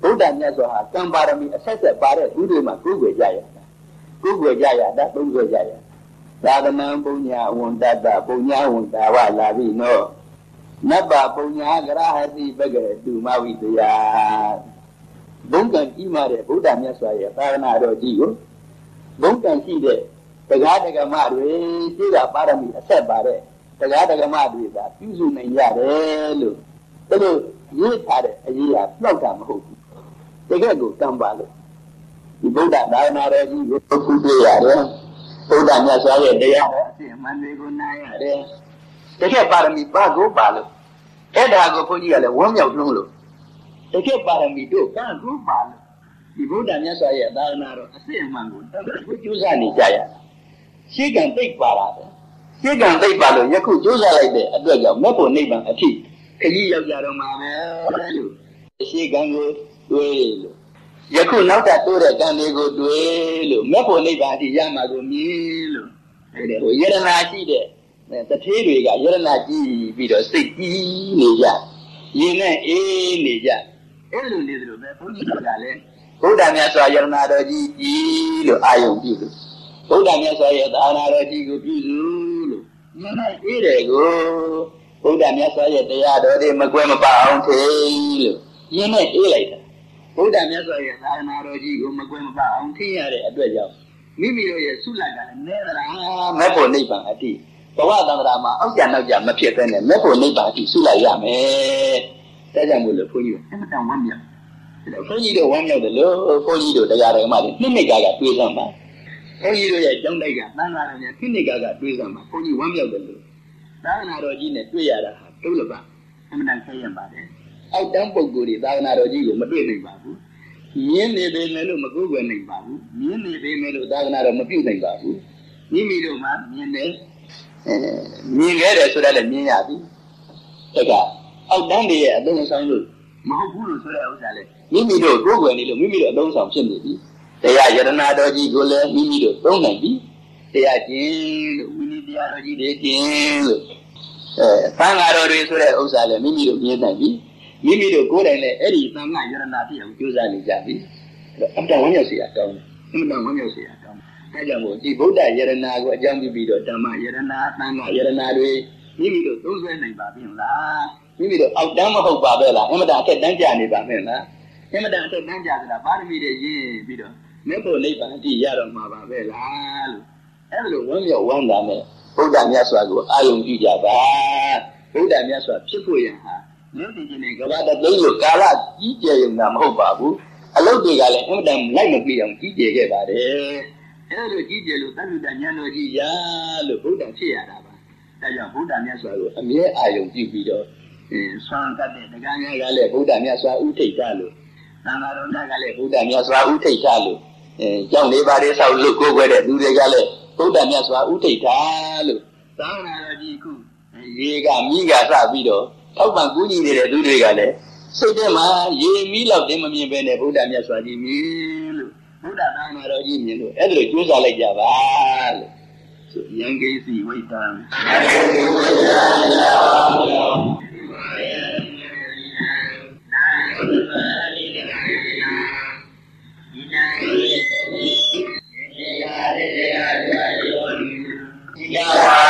ဗုဒ္ဓမြတ်စွာဟာကံပါရမီအဆက်ဆက်ပါတဲ့သူတွေမှာကိုယ်ွယ်ကြရတာကိုယ်ွယ်ကြရတာသုံးဆွဲကြရတာသာသနံပုညဝန္တတပုညဝန္တာဝလာပြီနော်နဗ္ဗပုညဂရဟတိပကတုမဝိတယဘုံကံကြီးမာတဲ့ဗုဒ္ဓမြတ်စွာရဲ့သာသနာတော်ကြီးကိုဘုံကံရှိတဲ့ တရားဒဂမတွေရှိတာပါရမီအဆက်ပါတဲ့တရားဒဂမတွေကပြုစုနိုင်ရတယ်လို့ဒါလို့ရေးထားတဲ့အရေးဟာပျောက်တာမဟုတ်ဘူးတကယ်ကိုတန်ပါလို့ဒီဗုဒ္ဓသာသနာတော်ကြီးကိုခုတွေ့ရတယ်ဘုရားမြတ်စွာရဲ့တရားဟောအရှင်မန္တေကိုနားရတယ်တကယ်ပါရမီပါကိုပါလို့အဲ့ဒါကိုဘုန်းကြီးကလည်းဝမ်းမြောက်လုံးလို့တကယ်ပါရမီတို့ပါကိုပါလို့ဒီဘုရားမြတ်စွာရဲ့သာသနာတော်အစစ်အမှန်ကိုတကယ်ကြိုးစားနေကြရ ရှေးကံသိပ်ပါတာပဲရှေးကံသိပ်ပါလို့ယခုကြိုးစားလိုက်တဲ့အတွက်ကြောင့်မေဖို့နိဗ္ဗာန်အထိခကြီးရောက်ကြတော့မှာပဲလို့ရှေးကံကိုတွေးလို့ယခုနောက်တာတိုးတဲ့ကံတွေကိုတွေ့လို့မေဖို့နိဗ္ဗာန်အထိရမှာကိုမြင်လို့အဲ့ဒါဟိုယရနာရှိတဲ့တထေးတွေကယရနာကြည့်ပြီးတော့စိတ်ကြီးနေကြရင်နဲ့အေးနေကြအဲ့လိုနေသလိုပဲဘုန်းကြီးကလည်းဘုရားမြတ်စွာယရနာတော်ကြီးကြီးလို့အာယုံပြုလို့ ဘုရားမြတ်စွာရဲ့သာနာတော်ကြီးကိုပြုစုလို့ရင်နဲ့အေးတယ်ကိုဘုရားမြတ်စွာရဲ့တရားတော်တွေမကွဲမပအောင်ထိလို့ရင်နဲ့အေးလိုက်တာဘုရားမြတ်စွာရဲ့သာသနာတော်ကြီးကိုမကွဲမပအောင်ထိရတဲ့အတွက်ကြောင့်မိမိတို့ရဲ့ဆုလိုက်ကလည်းနဲသလားမဲ့ဖို့နိဗ္ဗာန်အတိဘဝတန္တရာမှာအောက်ကြနောက်ကြမဖြစ်တဲ့နဲ့မဲ့ဖို့နိဗ္ဗာန်အတိဆုလိုက်ရမယ်။ဒါကြောင့်မို့လို့ဘုန်းကြီးကအမှန်တန်ဝမ်းမြောက်။ဘုန်းကြီးတို့ဝမ်းမြောက်တယ်လို့ဘုန်းကြီးတို့တရားတော်မှာနှစ်နှစ်ကကတွေးစမ်းပါ။ ဘုန်းကြီးတို့ရဲ့ကျောင်းတိုက်ကသံဃာတော်များနှစ်နှစ်ကကတွေးစမ်းပါဘုန်းကြီးဝမ်းမြောက်တယ်လို့သာသနာတော်ကြီးနဲ့တွေ့ရတာဟာဒုလဘအမှန်တန်ဆဲရပါတယ်။အောက်တန်းပုံကိုယ်တွေသာသနာတော်ကြီးကိုမတွေ့နိုင်ပါဘူး။မြင်းနေပေမဲ့လို့မကိုးကွယ်နိုင်ပါဘူး။မြင်းနေပေမဲ့လို့သာသနာတော်မပြုတ်နိုင်ပါဘူး။မိမိတို့မှမြင်တယ်အဲမြင်ခဲ့တယ်ဆိုတာလည်းမြင်ရပြီ။ဒါကအောက်တန်းတွေရဲ့အသုံးဆောင်လို့မဟုတ်ဘူးလို့ဆိုတဲ့ဥစ္စာလေမိမိတို့ကိုယ်ကွယ်နေလို့မိမိတို့အသုံးဆောင်ဖြစ်နေပြီ။ တရားယရနာတော်ကြီးကိုလည်းမိမိတို့သုံးနိုင်ပြီ။တရားကျင့်လို့ဝိနည်းတရားတော်ကြီးတွေကျင့်လို့အဲသံဃာတော်တွေဆိုတဲ့ဥစ္စာလည်းမိမိတို့မြင်နိုင်ပြီ။မိမိတို့ကိုယ်တိုင်လည်းအဲ့ဒီသံဃာယရနာဖြစ်အောင်ကြိုးစားနေကြပြီ။အတ္တဝမ်းမြောက်စေရကောင်းတယ်။အမှန်တန်ဝမ်းမြောက်စေရကောင်းတယ်။အဲကြောင့်မို့ဒီဗုဒ္ဓယရနာကိုအကြောင်းပြုပြီးတော့ဓမ္မယရနာသံဃာယရနာတွေမိမိတို့သုံးဆွဲနိုင်ပါပြီလား။မိမိတို့အောက်တန်းမဟုတ်ပါပဲလား။အမှန်တန်အထက်တန်းကြနေပါမယ်လား။အမှန်တန်အထက်တန်းကြဆိုတာပါရမီတွေရင်းပြီးတော့ မြတ်ဖို့နိဗ္ဗာန်အတိရတော့မှာပါပဲလားလို့အဲလိုဝမ်းမြောက်ဝမ်းသာနဲ့ဗုဒ္ဓမြတ်စွာကိုအာယုံကြည့်ကြပါဗုဒ္ဓမြတ်စွာဖြစ်ဖို့ရန်ဟာမြို့တည်ခြင်းနဲ့ကဘာတသိန်းလို့ကာလကြီးကျယ်ရုံသာမဟုတ်ပါဘူးအလုတ်တွေကလည်းအမှန်တန်လိုက်မပြီးအောင်ကြီးကျယ်ခဲ့ပါတယ်အဲလိုကြီးကျယ်လို့သတ္တတဉာဏ်တော်ကြီးရာလို့ဗုဒ္ဓဖြစ်ရတာပါဒါကြောင့်ဗုဒ္ဓမြတ်စွာကိုအမြဲအာယုံကြည့်ပြီးတော့အဲဆွမ်းကတ်တဲ့တရားများကလည်းဗုဒ္ဓမြတ်စွာဥထိတ်ကြလို့သံဃာတော်များကလည်းဗုဒ္ဓမြတ်စွာဥထိတ်ကြလို့ အဲကြောင့်လေးပါးလေးဆောက်လို့ကိုယ်ွယ်တဲ့လူတွေကလည်းဗုဒ္ဓမြတ်စွာဥထိတ်တာလို့သာသနာတော်ကြီးခုရေကမိကစပြီးတော့ထောက်ပံ့ကူးညီနေတဲ့သူတွေကလည်းစိတ်ထဲမှာရေမီးလောက်တင်းမမြင်ပဲနဲ့ဗုဒ္ဓမြတ်စွာကြီးမြင်လို့ဗုဒ္ဓသာနာတော်ကြီးမြင်လို့အဲ့ဒါလိုကြိုးစားလိုက်ကြပါလို့ဆိုယံကိစီဝိတံ Yeah.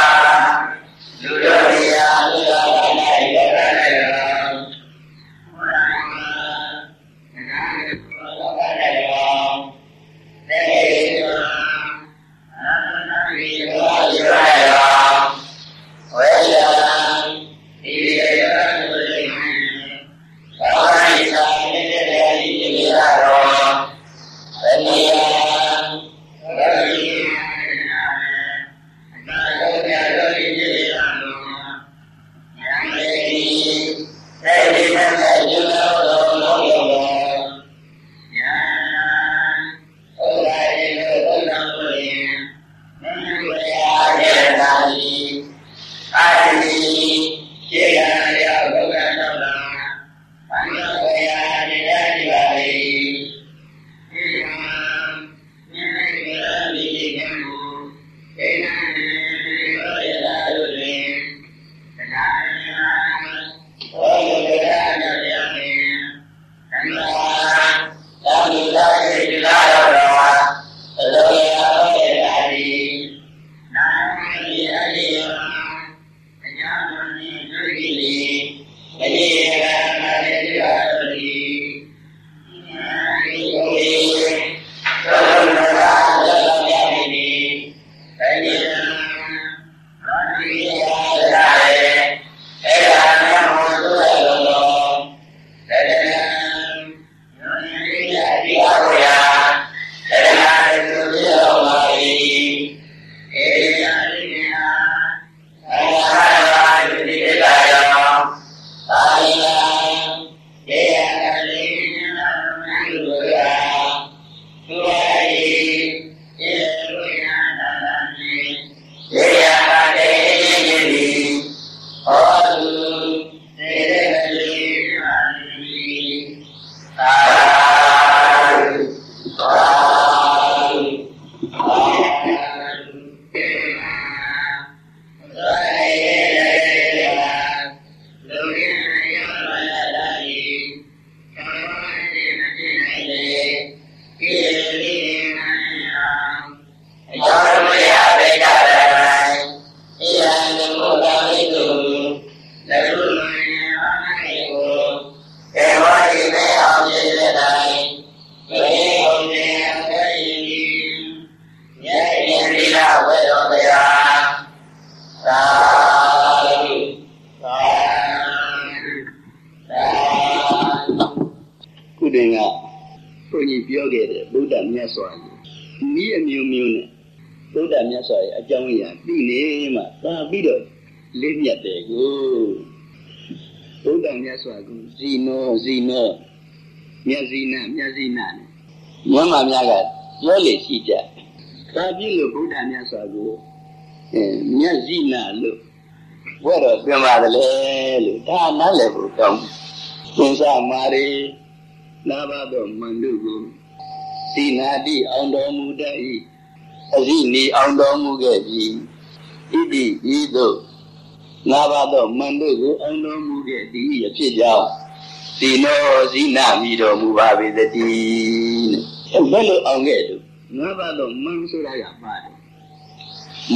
တော်မူပါပေသတည်းတဲ့ဘယ်လိုအောင်ခဲ့သူငါးပါးတော့မန်းဆိုတာကပါတယ်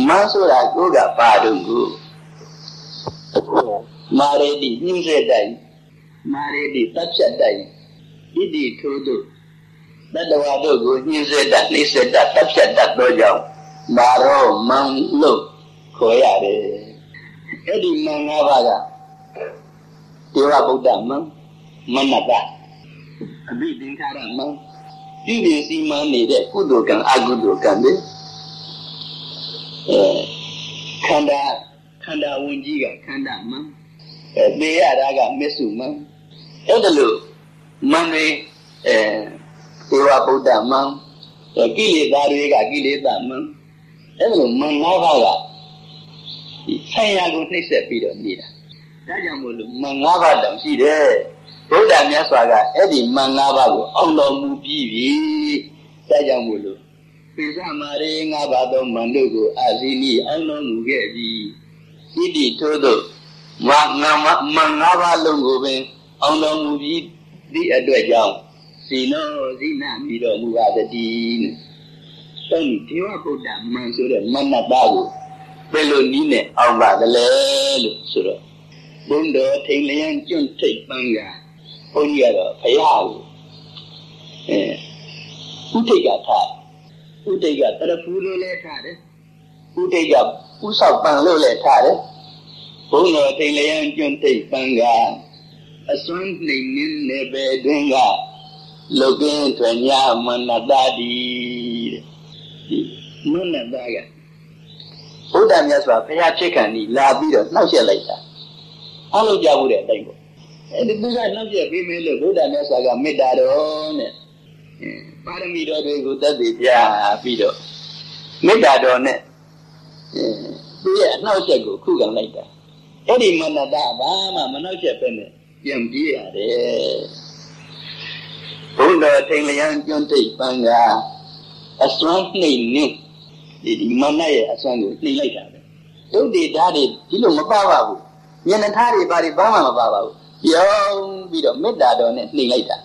မန်းဆိုတာကိုကပါတော့ကိုမာရေတိညှင်းဆက်တိုင်းမာရေတိတပ်ဖြတ်တိုင်းဣတိထိုးတို့တတဝါတို့ကိုညှင်းဆက်တတ်နှိမ့်ဆက်တတ်တပ်ဖြတ်တတ်သောကြောင့် မာရောမန်းလို့ခေါ်ရတယ်အဲ့ဒီမန်း၅ပါးကဒေဝဗုဒ္ဓမန်းမနတအဘိသင်္ခါရမံပြုပြင်စီမံနေတဲ့ကုသိုလ်ကံအကုသိုလ်ကံတွေအဲခန္ဓာခန္ဓာဝင်ကြီးကခန္ဓာမံအဲသေရတာကမစ္စုမံအဲ့ဒါလို့မံတွေအဲသေဝဗုဒ္ဓမံကိလေသာတွေကကိလေသာမံ အဲ့ဒါလို့မံ၅ပါးကဒီဆံရကိုနှိမ့်ဆက်ပြီးတော့နေတာဒါကြောင့်မို့လို့မင်္ဂပါးတောင်ရှိတယ်ဘုရားမြတ်စွာကအဲ့ဒီမင်္ဂပါးကိုအောင်တော်မူပြီးပြီဒါကြောင့်မို့လို့ပိစမာရေငါးပါးသောမန္တုကိုအာဇီနီအောင်တော်မူခဲ့ပြီဣတိထို့သောမငါမင်္ဂပါးလုံးကိုပင်အောင်တော်မူပြီးဒီအတွက်ကြောင့်စီနောဇိနာမိတော်မူပါတည်း တောင်းဒီဝဗုဒ္ဓမန်ဆိုတဲ့မနတ္တကိုဘယ်လိုနည်းနဲ့အောင်ပါသလဲလို့ဆိုတော့ဘုန်းတော်ထိန်လျံကျွန့်ထိတ်ပန်းကဘုန်းကြီးကတော့ဖရာကိုအဲဥထိတ်ကထားဥထိတ်ကတရဖူးလို့လည်းထားတယ်ဥထိတ်ကဥဆောက်ပန်းလို့လည်းထားတယ်ဘုန်းတော်ထိန်လျံကျွန့်ထိတ်ပန်းကအစွမ်းနှိမ်နှင်းနေပဲတွင်ကလုကင်းထွညာမနတတိ တဲ့မနတကဘုဒ္ဓမြတ်စွာဘုရားဖြစ်ခံဒီလာပြီးတော့နှောက်ရက်လိုက်တာအလုပ်ကြဘူးတဲ့အတိုင်းပေါ့အဲဒီသူကနှောက်ရက်ပြီးမယ်လို့ဘုဒ္ဓမြတ်စွာကမေတ္တာတော်နဲ့ပါရမီတော်တွေကိုသက်သေပြပြီးတော့မေတ္တာတော်နဲ့သူရဲ့အနှောက်ရက်ကိုခုခံလိုက်တာအဲ့ဒီမနတဘာမှမနှောက်ရက်ပဲနဲ့ပြန်ပြေးရတယ်ဘုရားထိန်လျံကျွန်းတိတ်ပန်းကအစွမ်းနှိမ့်နေဒီ ဒီမနရဲ့အစွမ်းကိုနှိမ့်လိုက်တာပဲဒုတိဓာတ်တွေဒီလိုမပါပါဘူးဉာဏ်ထားတွေဘာတွေဘာမှမပါပါဘူးပြောင်းပြီးတော့မေတ္တာတော်နဲ့နှိမ့်လိုက်တာ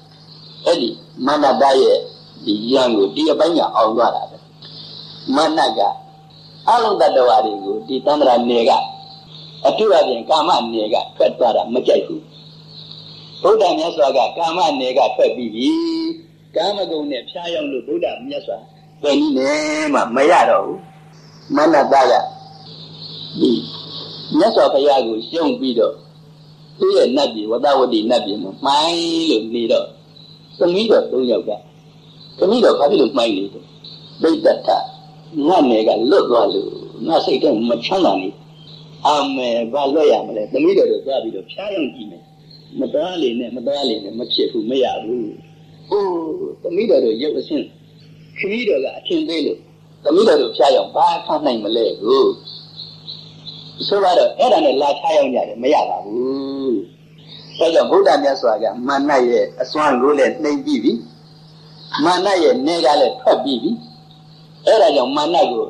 အဲ့ဒီမနတရဲ့ဒီရံကိုဒီအပိုင်းကအောင်သွားတာပဲမနကအလုံးတတ္တဝါတွေကိုဒီတန္တရာနယ်ကအတုအပြင်ကာမနယ်ကထွက်သွားတာမကြိုက်ဘူးဗုဒ္ဓမြတ်စွာကကာမနယ်ကထွက်ပြီးပြီကာမဂုဏ်နဲ့ဖျားယောင်းလို့ဗုဒ္ဓမြတ်စွာ ဘယ်နည်းနဲ့မှမရတော့ဘူးမနတကဒီမြတ်စွာဘုရားကိုရှုံပြီးတော့သူ့ရဲ့နတ်ပြည်ဝတ္တဝတိနတ်ပြည်မှာမှိုင်းလို့နေတော့သမီးတော်၃ယောက်ကသမီးတော်ဘာဖြစ်လို့မှိုင်းနေတယ်ဒိဋ္ဌတငါနယ်ကလွတ်သွားလို့ငါစိတ်ကမချမ်းသာနေအာမေဘာလွတ်ရမလဲသမီးတော်တို့သွားပြီးတော့ဖျားယောင်းကြည့်မယ်မတော်လေနဲ့မတော်လေနဲ့မဖြစ်ဘူးမရဘူး။အိုးသမီးတော်တို့ရုပ်အဆင်း ခရီးတော်ကအထင်သေးလို့သမီးတော်တို့ဖျားရောက်ဘာခနိုင်မလဲကိုဆိုတော့အဲ့ဒါနဲ့လာချရောက်ကြတယ်မရပါဘူး။ဒါကြောင့်ဗုဒ္ဓမြတ်စွာကမာနရဲ့အစွမ်းကိုလည်းနှိမ့်ပြီးပြီ။မာနရဲ့နေကလည်းထွက်ပြီးပြီ။အဲ့ဒါကြောင့်မာနကို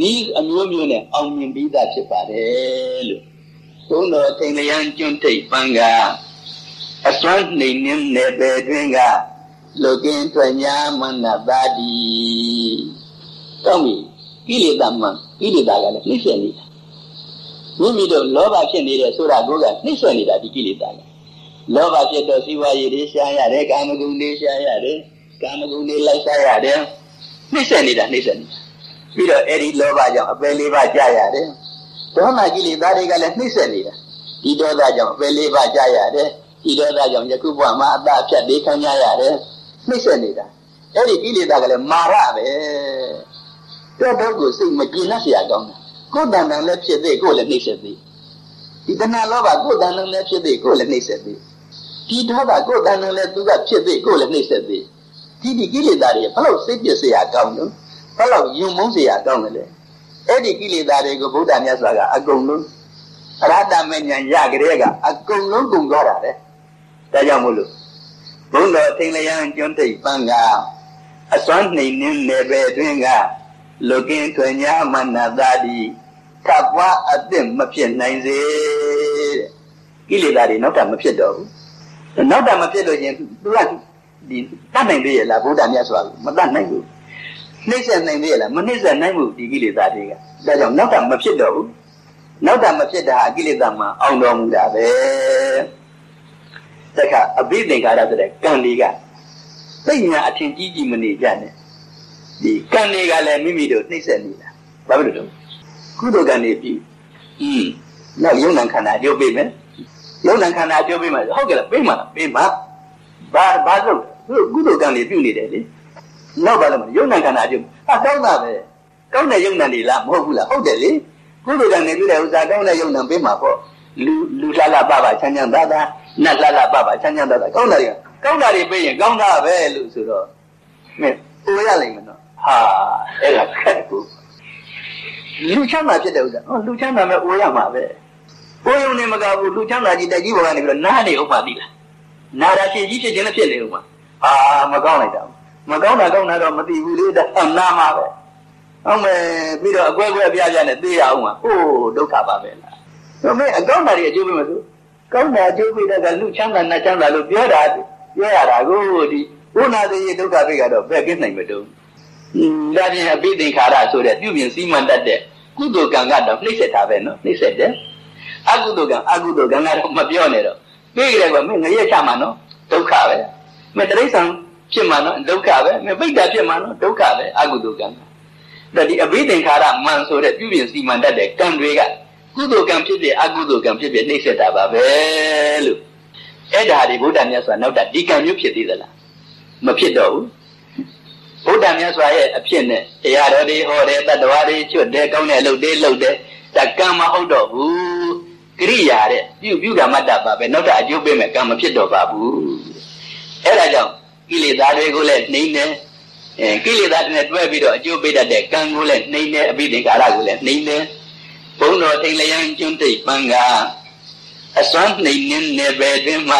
နီးအမျိုးမျိုးနဲ့အောင်မြင်ပြီးသားဖြစ်ပါတယ်လို့သုံးတော်ထိန်လျံကျွန်းထိပ်ပန်းကအစွမ်းနှိမ်နှင်းနေပေတွင်က လူကင်းထွက်ညာမနတာတိတောင်းပြီကိလေသာမှကိလေသာကလည်းနှိမ့်ဆက်နေတာမိမိတို့လောဘဖြစ်နေတယ်ဆိုတာကိုကနှိမ့်ဆက်နေတာဒီကိလေသာကလောဘဖြစ်တော့စီဝါရည်တွေရှားရတယ်ကာမဂုဏ်တွေရှားရတယ်ကာမဂုဏ်တွေလိုက်ရှားရတယ်နှိမ့်ဆက်နေတာနှိမ့်ဆက်နေတာပြီးတော့အဲ့ဒီလောဘကြောင့်အပယ်လေးပါးကြာရတယ်ဒေါမကိလေသာတွေကလည်းနှိမ့်ဆက်နေတာဒီဒေါသကြောင့်အပယ်လေးပါးကြာရတယ်ဒီဒေါသကြောင့်ယခုဘဝမှာအတအဖြတ်တွေခံရရတယ် နှိမ့်ဆက်နေတာအဲ့ဒီကိလေသာကလည်းမာရပဲတော့တော့ကိုစိတ်မကျင်납เสียကောင်းတာကိုယ်တန်တန်လည်းဖြစ်သေးကိုယ်လည်းနှိမ့်ဆက်သေးဒီတဏှာလောဘကိုယ်တန်တန်လည်းဖြစ်သေးကိုယ်လည်းနှိမ့်ဆက်သေးဒီဒေါသကိုယ်တန်တန်လည်းသူကဖြစ်သေးကိုယ်လည်းနှိမ့်ဆက်သေးဒီဒီကိလေသာတွေဘလို့စိတ်ပြည့်စရာကောင်းလို့ဘလို့ယုံမုန်းစရာကောင်းတယ်လေအဲ့ဒီကိလေသာတွေကိုဗုဒ္ဓမြတ်စွာကအကုန်လုံးအရဟတမဉ္ဇဉ်ရကြတဲ့ကအကုန်လုံးကုန်သွားတာလေဒါကြောင့်မို့လို့ ဘုန်းတော်ထိန်လျံကျွန်းထိပ်ပန်းကအစွမ်းနှိမ်နှင်းနေပဲတွင်ကလူကင်းထွင်ညာမနတာတိထပ်ပွားအသင့်မဖြစ်နိုင်စေတဲ့ကိလေသာတွေနောက်တာမဖြစ်တော့ဘူးနောက်တာမဖြစ်လို့ရင်သူကဒီတတ်နိုင်သေးရဲ့လားဘုရားမြတ်စွာဘုမတတ်နိုင်ဘူးနှိမ့်ဆက်နိုင်သေးရဲ့လားမနှိမ့်ဆက်နိုင်ဘူးဒီကိလေသာတွေကဒါကြောင့်နောက်တာမဖြစ်တော့ဘူးနောက်တာမဖြစ်တာအကိလေသာမှအောင်တော်မူတာပဲ တခါအဘိသင်္ကာရဆိုတဲ့ကံလေးကသိညာအထင်ကြီးကြီးမနေကြနဲ့ဒီကံတွေကလည်းမိမိတို့နှိမ့်ဆက်နေတာဘာဖြစ်လို့လဲကုသိုလ်ကံတွေပြီอืมနောက်ယုံနာခန္ဓာအကျိုးပေးမယ်ယုံနာခန္ဓာအကျိုးပေးမယ်ဟုတ်ကဲ့လားပေးမှာလားပေးမှာဘာဘာလို့ကုသိုလ်ကံတွေပြုနေတယ်လေနောက်ပါလို့ယုံနာခန္ဓာအကျိုးဟာကောင်းတာပဲကောင်းတဲ့ယုံနာတွေလားမဟုတ်ဘူးလားဟုတ်တယ်လေကုသိုလ်ကံတွေပြုတဲ့ဥစ္စာကောင်းတဲ့ယုံနာပေးမှာပေါ့လူလူလှလှပပချမ်းချမ်းသာသာ နတ်လှလှပပချမ်းချမ်းသာသာကောင်းတာတွေကောင်းတာတွေပေးရင်ကောင်းတာပဲလို့ဆိုတော့မင်းအိုရလိမ့်မယ်နော်ဟာအဲ့ဒါခက်ကူလူချမ်းသာဖြစ်တဲ့ဥစ္စာဟောလူချမ်းသာမဲ့အိုရမှာပဲကိုယုံနေမကဘူးလူချမ်းသာကြီးတိုက်ကြီးဘောကနေပြီးတော့နားနေဥပ္ပါတိလားနာတာဖြစ်ကြီးဖြစ်ခြင်းလည်းဖြစ်နေဥပ္ပါအာမကောင်းလိုက်တာမကောင်းတာကောင်းတာတော့မသိဘူးလေဒါနာမှာပဲဟုတ်မယ်ပြီးတော့အကွဲကွဲပြားပြားနဲ့သိရအောင်ပါအိုးဒုက္ခပါပဲလားဒါပေမဲ့အကောင်းတာတွေအကျိုးပေးမလို့ ကောင်းတာအကျိုးပေးတဲ့ကလူချမ်းသာနာချမ်းသာလို့ပြောတာပြောရတာကိုဒီဘုနာသေးဒုက္ခပေးကတော့ဘယ်ကင်းနိုင်မတုံးဒါပြင်အပိသင်္ခါရဆိုတဲ့ပြုပြင်စည်းမံတတ်တဲ့ကုသိုလ်ကံကတော့နှိမ့်ဆက်တာပဲနော်နှိမ့်ဆက်တယ်အကုသိုလ်ကံအကုသိုလ်ကံကတော့မပြောနဲ့တော့ပြေးကြတယ်ကမင်းငရဲချမှာနော်ဒုက္ခပဲမတရိစ္ဆာန်ဖြစ်မှာနော်ဒုက္ခပဲမပိဋကဖြစ်မှာနော်ဒုက္ခပဲအကုသိုလ်ကံဒါဒီအဘိသင်္ခါရမှန်ဆိုတဲ့ပြုပြင်စီမံတတ်တဲ့ကံတွေက ကုသိုလ်ကံဖြစ်ဖြစ်အကုသိုလ်ကံဖြစ်ဖြစ်နှိမ့်ဆက်တာပါပဲလို့အဲ့ဒါဒီဗုဒ္ဓမြတ်စွာနောက်တာဒီကံမျိုးဖြစ်သေးသလားမဖြစ်တော့ဘူးဗုဒ္ဓမြတ်စွာရဲ့အဖြစ်နဲ့တရားတော်တွေဟောတယ်တတ္တဝါတွေချွတ်တယ်ကောင်းတယ်လုပ်တယ်လုပ်တယ်ဒါကံမဟုတ်တော့ဘူးကရိယာတဲ့ပြုပြုကမတ္တပါပဲနောက်တာအကျိုးပေးမယ်ကံမဖြစ်တော့ပါဘူးအဲ့ဒါကြောင့်ကိလေသာတွေကိုလည်းနှိမ့်တယ်အဲကိလေသာတွေနဲ့တွဲပြီးတော့အကျိုးပေးတတ်တဲ့ကံကိုလည်းနှိမ့်တယ်အဘိဓိကာရကိုလည်းနှိမ့်တယ် ဘုံတော်ထိန်လျံကျွန်းတိတ်ပန်းကအစွမ်းနှိမ့်နေနယ်ပဲတွင်မှ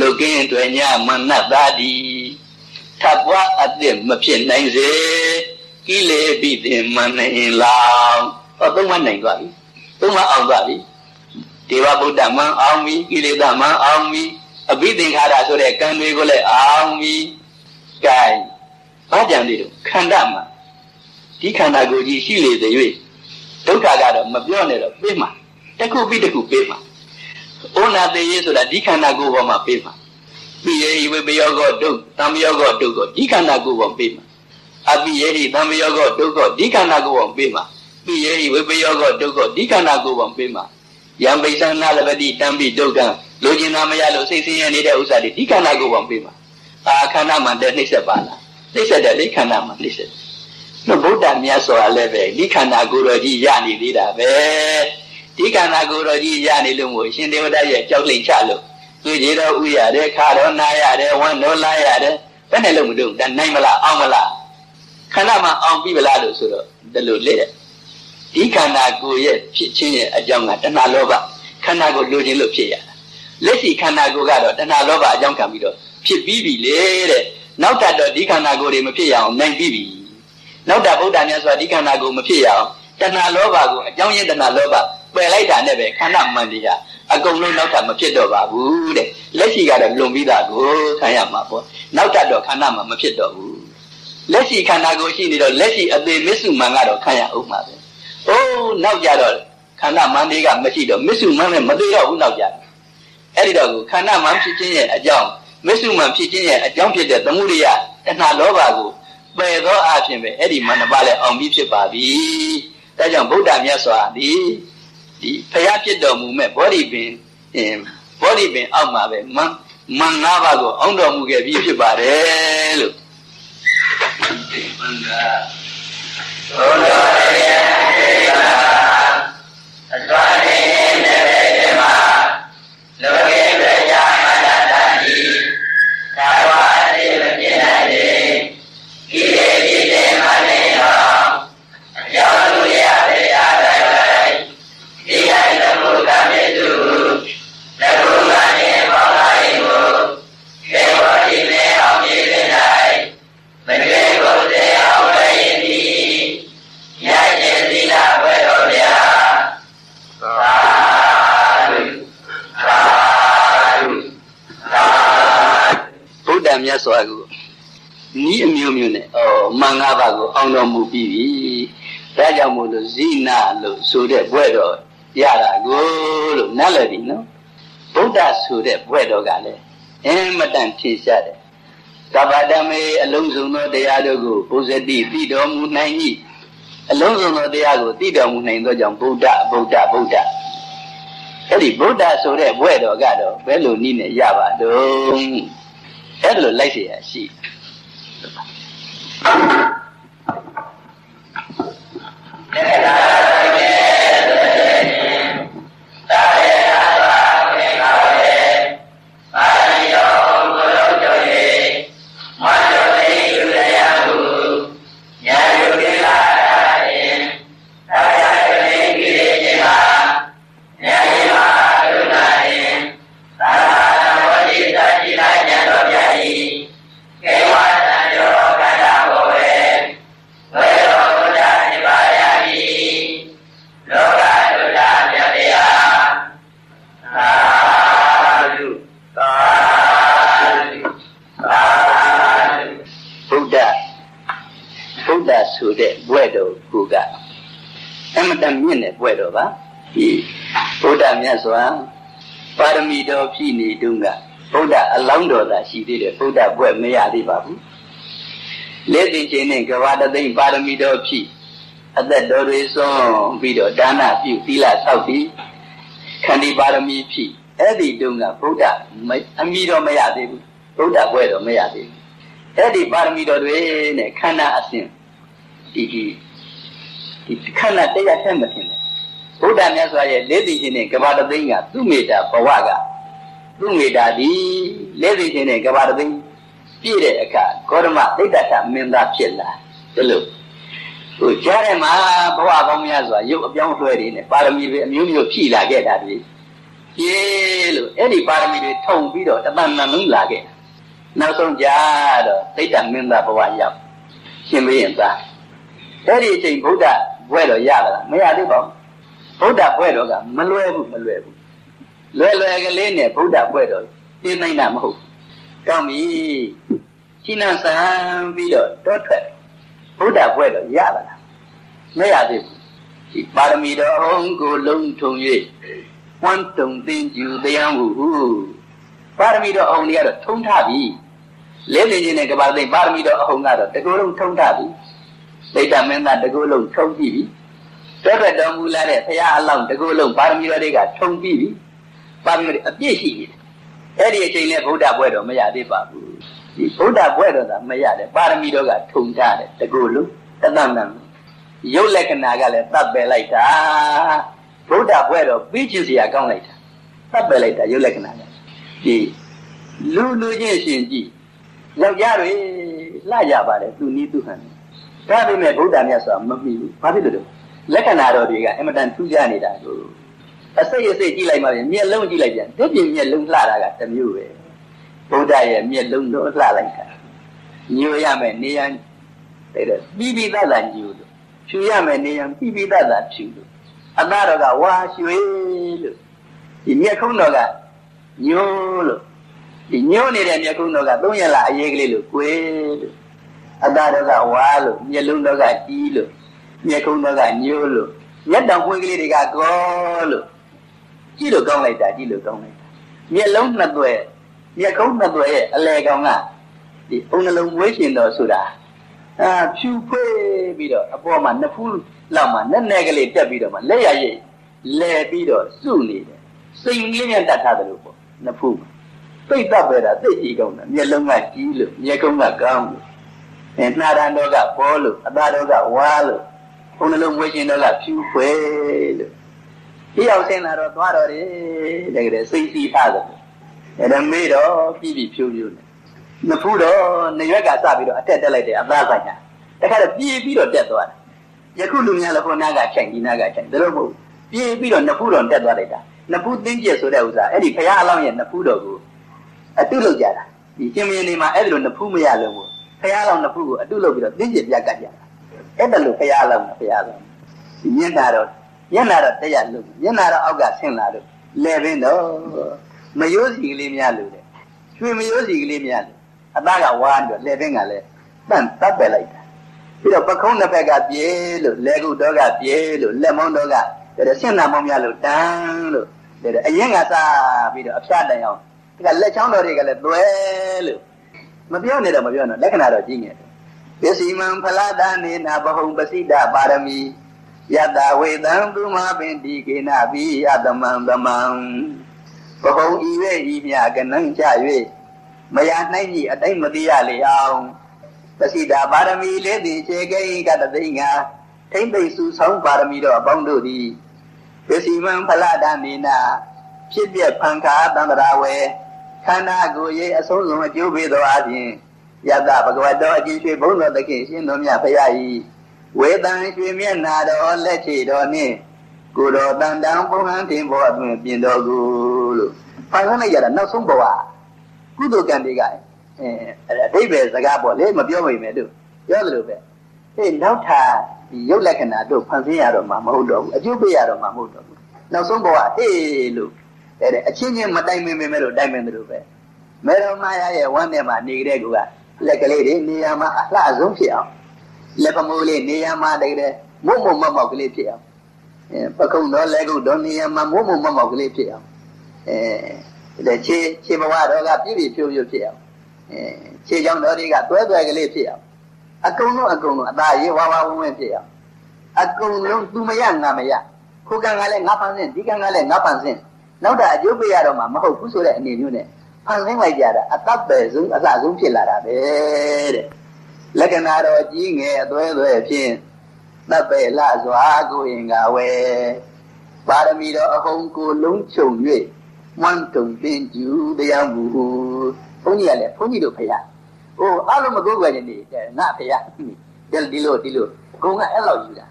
လုကင်းတွေညမနတ်သားဒီထပ်ပွားအသစ်မဖြစ်နိုင်စေကိလေပိသင်မနိုင်လောင်ဟောသုံးမနိုင်သွားပြီသုံးမအောင်သွားပြီဒေဝဗုဒ္ဓမံအောင်ပြီကိလေသာမံအောင်ပြီအဘိသင်္ခါရဆိုတဲ့ကံတွေကိုလည်းအောင်ပြီ။ကဲဘာကြံလေးတို့ခန္ဓာမှာဒီခန္ဓာကိုယ်ကြီးရှိလေသေး၍ ဒုက္ခကတော့မပြောနဲ့တော့ပြေးမှာတစ်ခုပြီးတစ်ခုပြေးမှာဩနာသေးရေးဆိုတာဒီခန္ဓာကိုယ်ပေါ်မှာပြေးမှာပိယေဟိဝေပယောကောဒုသံယောကောဒုကောဒီခန္ဓာကိုယ်ပေါ်ပြေးမှာအပိယေဟိသံယောကောဒုကောဒီခန္ဓာကိုယ်ပေါ်ပြေးမှာပိယေဟိဝေပယောကောဒုကောဒီခန္ဓာကိုယ်ပေါ်ပြေးမှာယံပိသနာလပတိတံပိဒုက္ခလိုချင်တာမရလို့စိတ်ဆင်းရဲနေတဲ့ဥစ္စာတွေဒီခန္ဓာကိုယ်ပေါ်ပြေးမှာအာခန္ဓာမှတဲ့နှိမ့်ဆက်ပါလားနှိမ့်ဆက်တယ်လေခန္ဓာမှနှိမ့်ဆက် နော်ဗုဒ္ဓမြတ်စွာလည်းပဲဒီခန္ဓာကိုယ်တော်ကြီးရနေသေးတာပဲဒီခန္ဓာကိုယ်တော်ကြီးရနေလို့မို့ရှင်ဒေဝဒရဲ့ကြောက်လိမ်ချလို့သူကြီးတော်ဥရတယ်ခါတော်နာရတယ်ဝမ်းတော်လာရတယ်ဘယ်နဲ့လို့မလုပ်ဒါနိုင်မလားအောင်မလားခန္ဓာမှအောင်ပြီမလားလို့ဆိုတော့ဒီလိုလေဒီခန္ဓာကိုယ်ရဲ့ဖြစ်ခြင်းရဲ့အကြောင်းကတဏှာလောဘခန္ဓာကိုလိုချင်လို့ဖြစ်ရတာလက်ရှိခန္ဓာကိုယ်ကတော့တဏှာလောဘအကြောင်းခံပြီးတော့ဖြစ်ပြီးပြီလေတဲ့နောက်တတော့ဒီခန္ဓာကိုယ်တွေမဖြစ်ရအောင်နိုင်ပြီးပြီ နောက်တဗုဒ္ဓမြတ်စွာဒီခန္ဓာကိုယ်မဖြစ်ရအောင်တဏှာလောဘကိုအကြောင်းရင်းတဏှာလောဘပယ်လိုက်တာနဲ့ပဲခန္ဓာမှန်တရားအကုန်လုံးနောက်ထပ်မဖြစ်တော့ပါဘူးတဲ့လက်ရှိကတော့လွန်ပြီးသားကိုခံရမှာပေါ့နောက်တတော့ခန္ဓာမှမဖြစ်တော့ဘူးလက်ရှိခန္ဓာကိုယ်ရှိနေတော့လက်ရှိအသေးမစ္စုမှန်ကတော့ခံရအောင်ပါပဲအိုးနောက်ကြတော့ခန္ဓာမှန်တွေကမရှိတော့မစ္စုမှန်နဲ့မသေးတော့ဘူးနောက်ကြတော့အဲ့ဒီတော့ခန္ဓာမှန်ဖြစ်ခြင်းရဲ့အကြောင်းမစ္စုမှန်ဖြစ်ခြင်းရဲ့အကြောင်းဖြစ်တဲ့သမှုရိယတဏှာလောဘကို ပယ်သောအဖြစ်ပဲအဲ့ဒီမနပါလဲအောင်ပြီးဖြစ်ပါပြီဒါကြောင့်ဗုဒ္ဓမြတ်စွာသည်ဒီဖျားဖြစ်တော်မူမဲ့ဘောဓိပင်ဘောဓိပင်အောက်မှာပဲမန်မန်ငါးပါးကိုအောင်းတော်မူခဲ့ပြီးဖြစ်ပါတယ်လို့မန္တာသောတော်ရဲ့အစွမ်းနေနေတဲ့ ဤအမျိုးမျိုးနဲ့ဩမင်္ဂပါကိုအောင်တော်မူပြီးပြီဒါကြောင့်မို့လို့ဇိနာလို့ဆိုတဲ့ဘွဲ့တော်ရတာကိုလို့နားလည်ပြီနော်ဗုဒ္ဓဆိုတဲ့ဘွဲ့တော်ကလည်းအင်မတန်ဖြေရှားတယ်ကပ္ပတမေအလုံးစုံသောတရားတို့ကိုဘုဇတိသိတော်မူနိုင်၏အလုံးစုံသောတရားကိုသိတော်မူနိုင်သောကြောင့်ဗုဒ္ဓဗုဒ္ဓဗုဒ္ဓအဲ့ဒီဗုဒ္ဓဆိုတဲ့ဘွဲ့တော်ကတော့ဘယ်လိုနည်းနဲ့ရပါတော့အဲ့လိုလိုက်เสียရှိ ညာ အမတန်မြင့်တဲ့ဘွဲ့တော်ပါဒီဘုရားမြတ်စွာပါရမီတော်ဖြည့်နေတုန်းကဘုရားအလောင်းတော်သာရှိသေးတယ်ဘုရားဘွဲ့မရသေးပါဘူးလက်သိချင်းနဲ့ကဘာတသိမ့်ပါရမီတော်ဖြည့်အသက်တော်တွေဆုံးပြီးတော့ဒါနပြုသီလဆောက်ပြီးခန္ဒီပါရမီဖြည့်အဲ့ဒီတုန်းကဘုရားအမိတော်မရသေးဘူးဘုရားဘွဲ့တော်မရသေးဘူးအဲ့ဒီပါရမီတော်တွေနဲ့ခန္ဓာအစဉ်ဒီဒီ ဒီခန္ဓာတရားထက်မထင်နဲ့ဘုရားမြတ်စွာရဲ့လက်သိခြင်းနဲ့ကဘာတသိန်းကသူ့မေတ္တာဘဝကသူ့မေတ္တာဒီလက်သိခြင်းနဲ့ကဘာတသိန်းပြည့်တဲ့အခါဂေါရမသိတ္တထမင်းသားဖြစ်လာဒီလိုဟိုကြားထဲမှာဘဝပေါင်းများစွာရုပ်အပြောင်းအလဲတွေနဲ့ပါရမီတွေအမျိုးမျိုးဖြည့်လာခဲ့တာဒီပြေလို့အဲ့ဒီပါရမီတွေထုံပြီးတော့တဏ္ဍာလုံးလာခဲ့နောက်ဆုံးကြတော့သိတ္တမင်းသားဘဝရောက်ရှင်ဘုရင်သားအဲ့ဒီအချိန်ဗုဒ္ဓ ဘွဲတော်ရလာမရသေးပါဘူးဗုဒ္ဓဘွဲတော်ကမလွယ်ဘူးမလွယ်ဘူးလွယ်လွယ်ကလေးနဲ့ဗုဒ္ဓဘွဲတော်သိနိုင်တာမဟုတ်ကောင်းပြီရှင်းနာဆန်ပြီးတော့တောထွက်ဗုဒ္ဓဘွဲတော်ရလာမရသေးဘူးဒီပါရမီတော်ကိုလုံးထုံ၍ဝမ်းတုံသိကျူတရားမှုပါရမီတော်အောင်တွေကတော့ထုံထပြီလဲနေခြင်းနဲ့ကဘာသိပါရမီတော်အောင်ကတော့တကူလုံးထုံထပြီ စိတ်တမင်းသားတကူလုံးထုံကြည့်ပြီတွဲဘက်တော်မူလာတဲ့ဘုရားအလောင်းတကူလုံးပါရမီတော်တွေကထုံပြီးပြီပါရမီတွေအပြည့်ရှိပြီအဲ့ဒီအချိန်နဲ့ဗုဒ္ဓဘွဲတော်မရသေးပါဘူးဒီဗုဒ္ဓဘွဲတော်ကမရတယ်ပါရမီတော်ကထုံထားတယ်တကူလုံးတသံတံရုပ်လက္ခဏာကလည်းတတ်ပယ်လိုက်တာဗုဒ္ဓဘွဲတော်ပြီးချင်စရာကောင်းလိုက်တာတတ်ပယ်လိုက်တာရုပ်လက္ခဏာကဒီလူလူချင်းရှင်ကြည့်ယောက်ျားတွေလှကြပါတယ်သူနီးသူဟန် ဒါပေမဲ့ဗုဒ္ဓမြတ်စွာမပြီးဘူးဘာဖြစ်လို့လဲလက္ခဏာတော်တွေကအင်မတန်ထူးခြားနေတာကိုအစိတ်အစိတ်ကြည့်လိုက်မှမျက်လုံးကြည့်လိုက်ပြန်ဒီပြင်မျက်လုံးလှတာကတစ်မျိုးပဲဗုဒ္ဓရဲ့မျက်လုံးတော့လှလိုက်တာညိုရမယ်နေရန်တဲ့ပြီးပြီးသားသားညိုလို့ဖြူရမယ်နေရန်ပြီးပြီးသားသားဖြူလို့အသားတော်ကဝါရွှေလို့ဒီမျက်ခုံးတော်ကညိုလို့ဒီညိုနေတဲ့မျက်ခုံးတော်ကသုံးရလာအရေးကလေးလို့꿰လို့ အသားတော်ကဝါလို့မျက်လုံးတော်ကကြီးလို့မျက်ခုံးတော်ကညိုလို့မျက်တောင်ပွင့်ကလေးတွေကကောလို့ကြည့်လို့ကောင်းလိုက်တာကြည့်လို့ကောင်းလိုက်တာမျက်လုံးနှစ်သွဲမျက်ခုံးနှစ်သွဲရဲ့အလဲကောင်ကဒီအုံနှလုံးမွေးရှင်တော်ဆိုတာအာဖြူဖွေးပြီးတော့အပေါ်မှာနှစ်ဖူးလောက်မှာနဲ့နဲ့ကလေးတက်ပြီးတော့မှလက်ရရိပ်လဲပြီးတော့စုနေတယ်စိတ်လေးနဲ့တတ်ထားတယ်လို့ပေါ့နှစ်ဖူးသိတ်တပ်ပဲတာသိကြည့်ကောင်းတယ်မျက်လုံးကကြီးလို့မျက်ကုံးကကောင်းလို့ အဲနှာရန်တော့ကပေါ်လို့အသားတော့ကဝါလို့ဘုံနှလုံးမွေးရှင်တော့ကဖြူဖွေးလို့ဒီအောင်ဆင်းလာတော့သွားတော့တယ်တကယ်စိတ်စီးထားတယ်အဲ့ဒါမေးတော့ပြီးပြီးဖြူဖြူနေနဖူးတော့နေရွက်ကစပြီးတော့အတက်တက်လိုက်တယ်အသားဆိုင်ကတခါတော့ပြေးပြီးတော့တက်သွားတယ်ယခုလူများလည်းဟိုနာကချိန်ဒီနာကချိန်ဒါလို့မဟုတ်ပြေးပြီးတော့နဖူးတော်တက်သွားလိုက်တာနဖူးတင်းကျက်ဆိုတဲ့ဥစ္စာအဲ့ဒီဘုရားအလောင်းရဲ့နဖူးတော်ကိုအတုလုပ်ကြတာဒီရှင်မင်းနေမှာအဲ့ဒီလိုနဖူးမရလို့ဘု ရားအလောင်းနဖူးကိုအတုလုပ်ပြီးတော့တင်းကျက်ပြကတ်ကြတာအဲ့ဒါလို့ဘုရားအလောင်းဘုရားအလောင်းဒီညနာတော့ညနာတော့တရားလို့ညနာတော့အောက်ကဆင်းလာလို့လဲပင်တော့မယိုးစီကလေးများလို့တဲ့ရွှေမယိုးစီကလေးများလို့အသားကဝါတော့လဲပင်ကလည်းတန့်တပ်ပယ်လိုက်တာပြီးတော့ပခုံးတစ်ဖက်ကပြေးလို့လဲကုတော့ကပြေးလို့လက်မောင်းတော့ကဒါဆင့်နာမောင်းများလို့တန်းလို့ဒါအရင်ကစားပြီးတော့အဖျားတိုင်အောင်ဒီကလက်ချောင်းတော်တွေကလည်းသွဲလို့ မပြောနဲ့တော့မပြောနဲ့လက္ခဏာတော့ကြီးငယ်ပစ္စည်းမံဖလာဒနေနာဘဟုံပစိတပါရမီယတဝေတံသူမပင်ဒီကေနဘိယတမံသမံဘဟုံဤဝေဤမြကနံချ၍မရနိုင်ကြီးအတိုင်းမသိရလေအောင်ပစိတာပါရမီလေးသည်ခြေကိကတသိငါထိမ့်သိစုဆောင်ပါရမီတော့အပေါင်းတို့သည်ပစ္စည်းမံဖလာဒနေနာဖြစ်ပြဖန်ခါတန္တရာဝေ ခန္ဓာကိုယ်ရဲ့အဆုံးစုံအကျိုးပေးသောအပြင်ယတဘဂဝတောအကျဉ်းရွှေဘုန်းတော်သခင်ရှင်တော်မြတ်ဖရာ၏ဝေတံရွှေမျက်နာတော်လက်ချေတော်နှင့်ကိုတော်တန်တန်ပုံဟန်တင်ဘောအတွင်ပြင်တော်ကိုလို့ဖန်ဆန်းလိုက်ရတာနောက်ဆုံးဘဝကုသိုလ်ကံတွေကအဲအတိပ္ပယ်စကားပေါ့လေမပြောမိမယ်တို့ပြောသလိုပဲဟေးနောက်ထပ်ဒီရုပ်လက္ခဏာတို့ဖန်ဆင်းရတော့မှမဟုတ်တော့ဘူးအကျိုးပေးရတော့မှမဟုတ်တော့ဘူးနောက်ဆုံးဘဝဟေးလို့ တဲ့အချင်းချင်းမတိုင်မင်မင်မဲ့လို့တိုင်မင်တယ်လို့ပဲမေတော်မာယာရဲ့ဝမ်းထဲမှာနေကြတဲ့ကူကလက်ကလေးတွေနေရာမှာအလှဆုံးဖြစ်အောင်လက်ပမိုးလေးနေရမှာတကယ်မုံမုံမောက်မောက်ကလေးဖြစ်အောင်အဲပကုံတော့လက်ကုံတော့နေရမှာမုံမုံမောက်မောက်ကလေးဖြစ်အောင်အဲခြေခြေဘဝတော့ကပြည့်ပြည့်ဖြိုးဖြိုးဖြစ်အောင်အဲခြေချောင်းတော်တွေကတွဲတွဲကလေးဖြစ်အောင်အကုန်လုံးအကုန်လုံးအသာရေးဝါဝါဝင်းဝင်းဖြစ်အောင်အကုန်လုံးသူမရငါမရခိုးကံကလည်းငါဖန်ဆင်းဒီကံကလည်းငါဖန်ဆင်း နောက်တာအကျိုးပေးရတော့မှမဟုတ်ဘူးဆိုတဲ့အနေမျိုးနဲ့ဖန်ဆင်းလိုက်ကြတာအတပ်ပဲဆုံးအစဆုံးဖြစ်လာတာပဲတဲ့လက္ခဏာတော်ကြီးငယ်အသွဲသွဲဖြင့်တပ်ပဲလှစွာကိုရင်ကဝဲပါရမီတော်အဟုန်ကိုလုံးချုံ၍မွန်းတုံတင်ကျူတရားမူဘုန်းကြီးကလည်းဘုန်းကြီးတို့ဖရာဟိုအားလုံးမကိုးကွယ်နေတယ်ငါဖရာဒီလိုဒီလိုကိုကအဲ့လောက်ယူတာ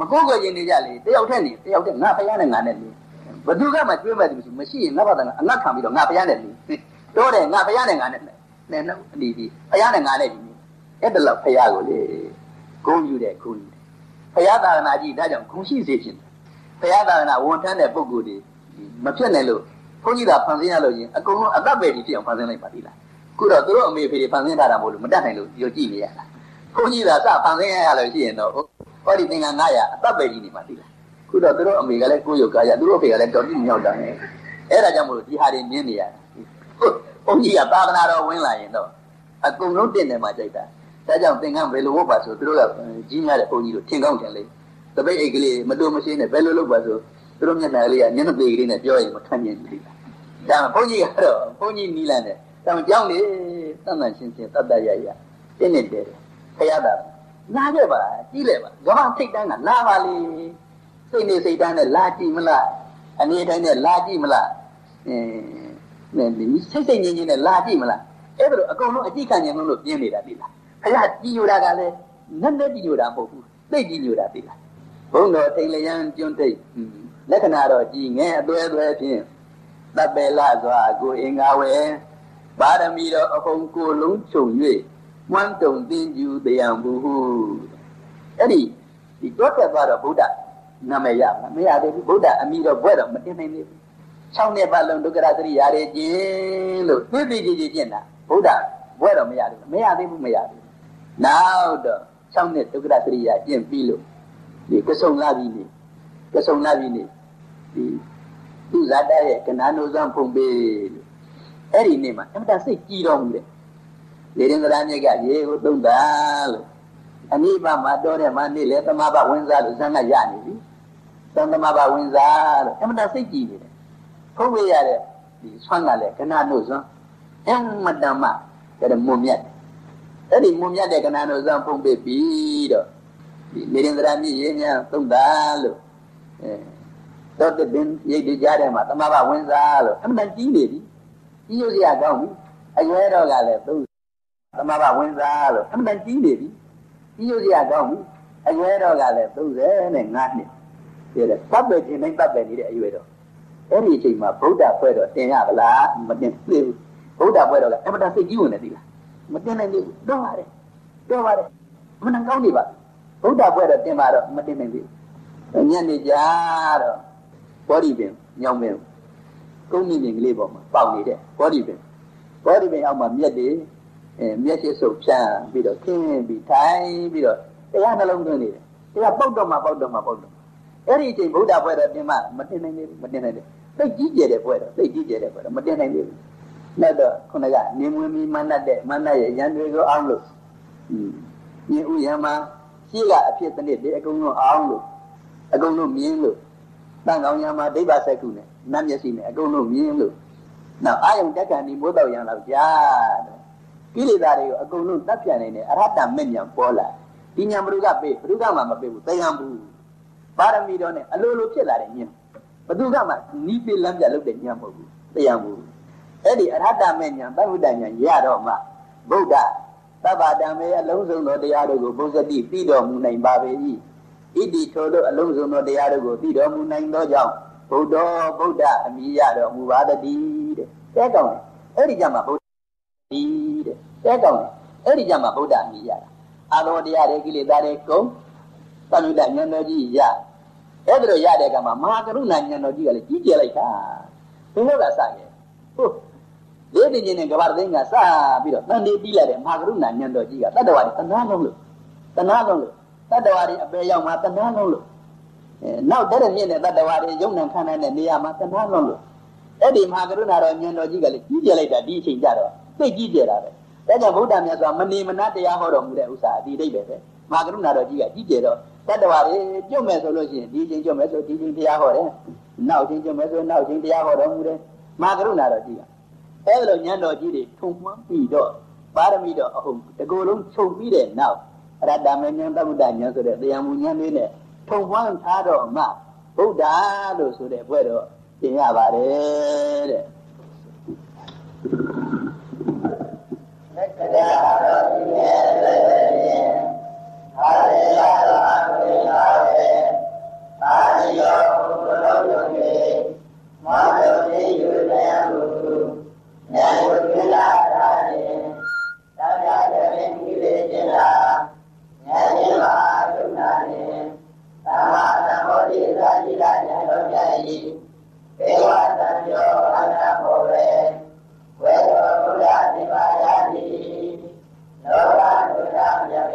မကိုးကွယ်ခြင်းနေကြလေတယောက်တည်းနေတယောက်တည်းငါဖရာနဲ့ငါနဲ့နေ ဘသူကမှကျွေးမဲ့သူမရှိရင်ငါဘာသာအငတ်ခံပြီးတော့ငါဖရာနဲ့နေတော့တယ်ငါဖရာနဲ့ငါနဲ့နဲ့နော်ဒီဒီဖရာနဲ့ငါနဲ့ဒီအဲ့ဒါလောက်ဖရာကိုလေဂုံယူတယ်ဂုံယူတယ်ဖရာသာသနာကြီးဒါကြောင့်ဂုံရှိစေခြင်းဖရာသာသနာဝန်ထမ်းတဲ့ပုဂ္ဂိုလ်တွေမဖြစ်နိုင်လို့ဘုန်းကြီးကဖန်ဆင်းရလို့ရင်အကုန်လုံးအသက်ပဲကြီးဖြစ်အောင်ဖန်ဆင်းလိုက်ပါသေးလားခုတော့သူတို့အမေဖေတွေဖန်ဆင်းထားတာမဟုတ်လို့မတတ်နိုင်လို့ယုံကြည်နေရတာဘုန်းကြီးကစဖန်ဆင်းရလို့ရှိရင်တော့ဟောဒီသင်္ကန်း900အသက်ပဲကြီးနေမှာသိလား ခုတော့သူတို့အမေကလည်းကိုယ်ရုပ်ကာယသူတို့အဖေကလည်းတော်တိမြောက်တာနဲ့အဲ့ဒါကြောင့်မို့လို့ဒီဟာတွေမြင်နေရတာဘုန်းကြီးကသာသနာတော်ဝင်လာရင်တော့အကုန်လုံးတင်တယ်မှာကြိုက်တာဒါကြောင့်သင်္ကန်းဘယ်လိုဝတ်ပါဆိုသူတို့ကကြီးများတဲ့ဘုန်းကြီးတို့ထင်ကောင်းတယ်လေတပိတ်အိတ်ကလေးမတူမရှိနဲ့ဘယ်လိုလုပ်ပါဆိုသူတို့မျက်နှာလေးကမျက်နှာသေးကလေးနဲ့ပြောရင်မထွက်မြင်ဘူးဒါမှဘုန်းကြီးကတော့ဘုန်းကြီးနီးလန်းတယ်ဒါမှကြောင်းလေတန်တန်ရှင်းရှင်းတတ်တတ်ရရတင်းနေတယ်ခရတာနားခဲ့ပါကြီးလေပါကမ္ဘာစိတ်တန်းကလာပါလေ စိတ်နေစိတ်တန်းနဲ့လာကြည့်မလားအနေတိုင်းနဲ့လာကြည့်မလားအင်းဒီစိတ်စိတ်ငြင်းငြင်းနဲ့လာကြည့်မလားအဲ့ဒါလိုအကုန်လုံးအကြည့်ခံဉာဏ်လို့ပြင်းနေတာဒီလားခရကြည်ညိုတာကလည်းနက်နက်ကြည်ညိုတာမဟုတ်ဘူးသိကြည်ညိုတာဒီလားဘုံတော်ထိန်လျံကျွန်းတိတ်လက္ခဏာတော့ကြည်ငဲအသွဲအသွဲဖြင့်တပ်ပေလစွာကိုအင်္ဂါဝဲပါရမီတော်အဟုန်ကိုလုံးချုပ်၍မွန်းတုံတင်းကျူတရားဘူးဟုအဲ့ဒီဒီတော့တက်သွားတော့ဗုဒ္ဓ နာမည်ရမရသေးဘူးဗုဒ္ဓအမိတော့ဘွဲ့တော့မတင်နိုင်သေးဘူး၆နှစ်ပတ်လုံးဒုက္ခရသတိရတယ်ကျင်းလို့သိသိကြည်ကြည်ကျင့်တာဗုဒ္ဓဘွဲ့တော့မရသေးဘူးမရသေးဘူးမရသေးဘူးနောက်တော့၆နှစ်ဒုက္ခရသတိရကျင့်ပြီးလို့ဒီကဆုံလာပြီနေကဆုံလာပြီနေဒီသူဇာတရဲ့ကနာနုဇံဖုံပေးလို့အဲ့ဒီနေ့မှာအမတစိတ်ကြည်တော်မူတယ်လေရင်္ဂရာမြတ်ကရေကိုသုံးတာလို့အနိဗ္ဗာန်မှာတော်တဲ့မှာနေ့လေသမဘဝင်စားလို့ဇန်ကရနေပြီ သံသမဘဝင်စားလို့အမတစိတ်ကြည်နေတယ်ဖုံးဝေရတဲ့ဒီဆွမ်းကလည်းကနာနုဇံအမတမတဲ့မွန်မြတ်အဲ့ဒီမွန်မြတ်တဲ့ကနာနုဇံဖုံးပေးပြီးတော့ဒီလေရင်္ဂရာမြတ်ရေများသုံးတာလို့အဲတော့တဲ့ပင်ရိတ်တကြားထဲမှာသမဘဝင်စားလို့အမှန်ကြီးနေပြီကြီးရစရာကောင်းပြီအရွယ်တော့ကလည်းသုံးသမဘဝင်စားလို့အမှန်ကြီးနေပြီကြီးရစရာကောင်းပြီအရွယ်တော့ကလည်း30နဲ့5နှစ် ပြတယ်တပ်ပဲတင်တိုင်းတပ်ပဲနေတဲ့အရွယ်တော့အဲ့ဒီအချိန်မှာဗုဒ္ဓဖွဲ့တော့တင်ရဗလားမတင်သေးဘူးဗုဒ္ဓဖွဲ့တော့ကအမှန်စိတ်ကြီးဝင်နေသီလားမတင်နိုင်ဘူးတော့ပါတယ်တော့ပါတယ်မနှံကောင်းနေပါဗုဒ္ဓဖွဲ့တော့တင်ပါတော့မတင်နိုင်ဘူးညနေကြတော့ဘောဓိပင်ညောင်ပင်ကုန်းမြင့်မြင့်ကလေးပေါ်မှာပေါက်နေတဲ့ဘောဓိပင်ဘောဓိပင်အောက်မှာမြက်တွေအဲမျက်ရှိစုပ်ဖြန်းပြီးတော့ခင်းပြီးထိုင်ပြီးတော့တရားနှလုံးသွင်းနေတယ်တရားပေါက်တော့မှပေါက်တော့မှပေါက်တော့ အဲ့ဒီအချိန်ဗုဒ္ဓဘွဲတော့တင်မမတင်နိုင်သေးဘူးမတင်နိုင်သေးသိကြီးကျယ်တဲ့ဘွဲတော့သိကြီးကျယ်တဲ့ဘွဲတော့မတင်နိုင်သေးဘူးနဲ့တော့ခုနကနေမွေမီမနတ်တဲ့မနတ်ရဲ့ရန်တွေကိုအောင်လို့ညဥ်ဥယမရှိကအဖြစ်တစ်နှစ်တည်းအကုန်လုံးအောင်လို့အကုန်လုံးမြင်လို့တန်ကောင်ရမှာဒိဗ္ဗစက္ခုနဲ့နတ်မျက်စိနဲ့အကုန်လုံးမြင်လို့နောက်အာယုန်တက်ခံဒီမိုးတော်ရံတော့ကြားတယ်ကိလေသာတွေကိုအကုန်လုံးတတ်ပြန်နေတယ်အရဟတမေညာပေါ်လာဒီညာဘုရုကပေးဘုရုကမှမပေးဘူးတရားဘူး ပါရမီတော်နဲ့အလိုလိုဖြစ်လာတဲ့ဉာဏ်ဘသူကမှနီးပေးလမ်းပြလုပ်တဲ့ဉာဏ်မဟုတ်ဘူးတရားဘူးအဲ့ဒီအရဟတမေညာသဗ္ဗတဉာဏ်ရတော့မှဗုဒ္ဓသဗ္ဗတံမေအလုံးစုံသောတရားတို့ကိုဘုဇတိပြီးတော်မူနိုင်ပါပေ၏ဣတိထိုတို့အလုံးစုံသောတရားတို့ကိုသိတော်မူနိုင်သောကြောင့်ဗုဒ္ဓဗုဒ္ဓအမိရတော်မူပါတည်းတဲ့တဲကောင်းတယ်အဲ့ဒီကြမှာဗုဒ္ဓဒီတဲ့တဲကောင်းတယ်အဲ့ဒီကြမှာဗုဒ္ဓအမိရတာအာလောတရားတွေကိလေသာတွေကုန် သံဃာဉာဏ်တော်ကြီးရအဲ့ဒါတော့ရတဲ့ကမှာမဟာကရုဏာဉာဏ်တော်ကြီးကလည်းကြီးကျယ်လိုက်တာဘယ်လိုလဲစရဲ့ဟုတ်လေးတင်ခြင်းနဲ့ကဘာသိန်းကစပြီးတော့တန်တေးပြီးလိုက်တဲ့မဟာကရုဏာဉာဏ်တော်ကြီးကတတ္တဝါတွေသနာလုံးလို့တဏှာလုံးလို့တတ္တဝါတွေအပေရောက်မှာတဏှာလုံးလို့အဲနောက်တဲ့မြင့်တဲ့တတ္တဝါတွေယုံနံခန္ဓာနဲ့နေရာမှာတဏှာလုံးလို့အဲ့ဒီမဟာကရုဏာတော်ဉာဏ်တော်ကြီးကလည်းကြီးပြလိုက်တာဒီအချိန်ကြတော့သိကြီးပြတာပဲဒါကြောင့်ဗုဒ္ဓမြတ်စွာမနေမနာတရားဟောတော်မူတဲ့ဥစ္စာအဒီဒိဋ္ဌိပဲမဟာကရုဏာတော်ကြီးကကြီးပြတော့ တတ္တဝါတွေပြုတ်မယ်ဆိုလို့ရှိရင်ဒီအချိန်ပြုတ်မယ်ဆိုဒီအချိန်တရားဟောတယ်နောက်အချိန်ပြုတ်မယ်ဆိုနောက်အချိန်တရားဟောတော်မူတယ်မဟာကရုဏာတော်ကြီးကအဲ့လိုဉာဏ်တော်ကြီးတွေထုံမှန်းပြီးတော့ပါရမီတော့အဟုတ်တကူလုံးချုပ်ပြီးတဲ့နောက်အရတ္တမဉ္ဇဉ်တဗုဒ္ဓဉာဏ်ဆိုတဲ့တရားမူဉာဏ်လေးနဲ့ထုံမှန်းထားတော့မှဗုဒ္ဓလို့ဆိုတဲ့ဘွဲ့တော့သင်ရပါတယ်တဲ့လက္ခဏာတော်ဒီရဲ့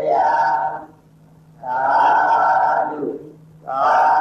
Yeah. သာဓုသာ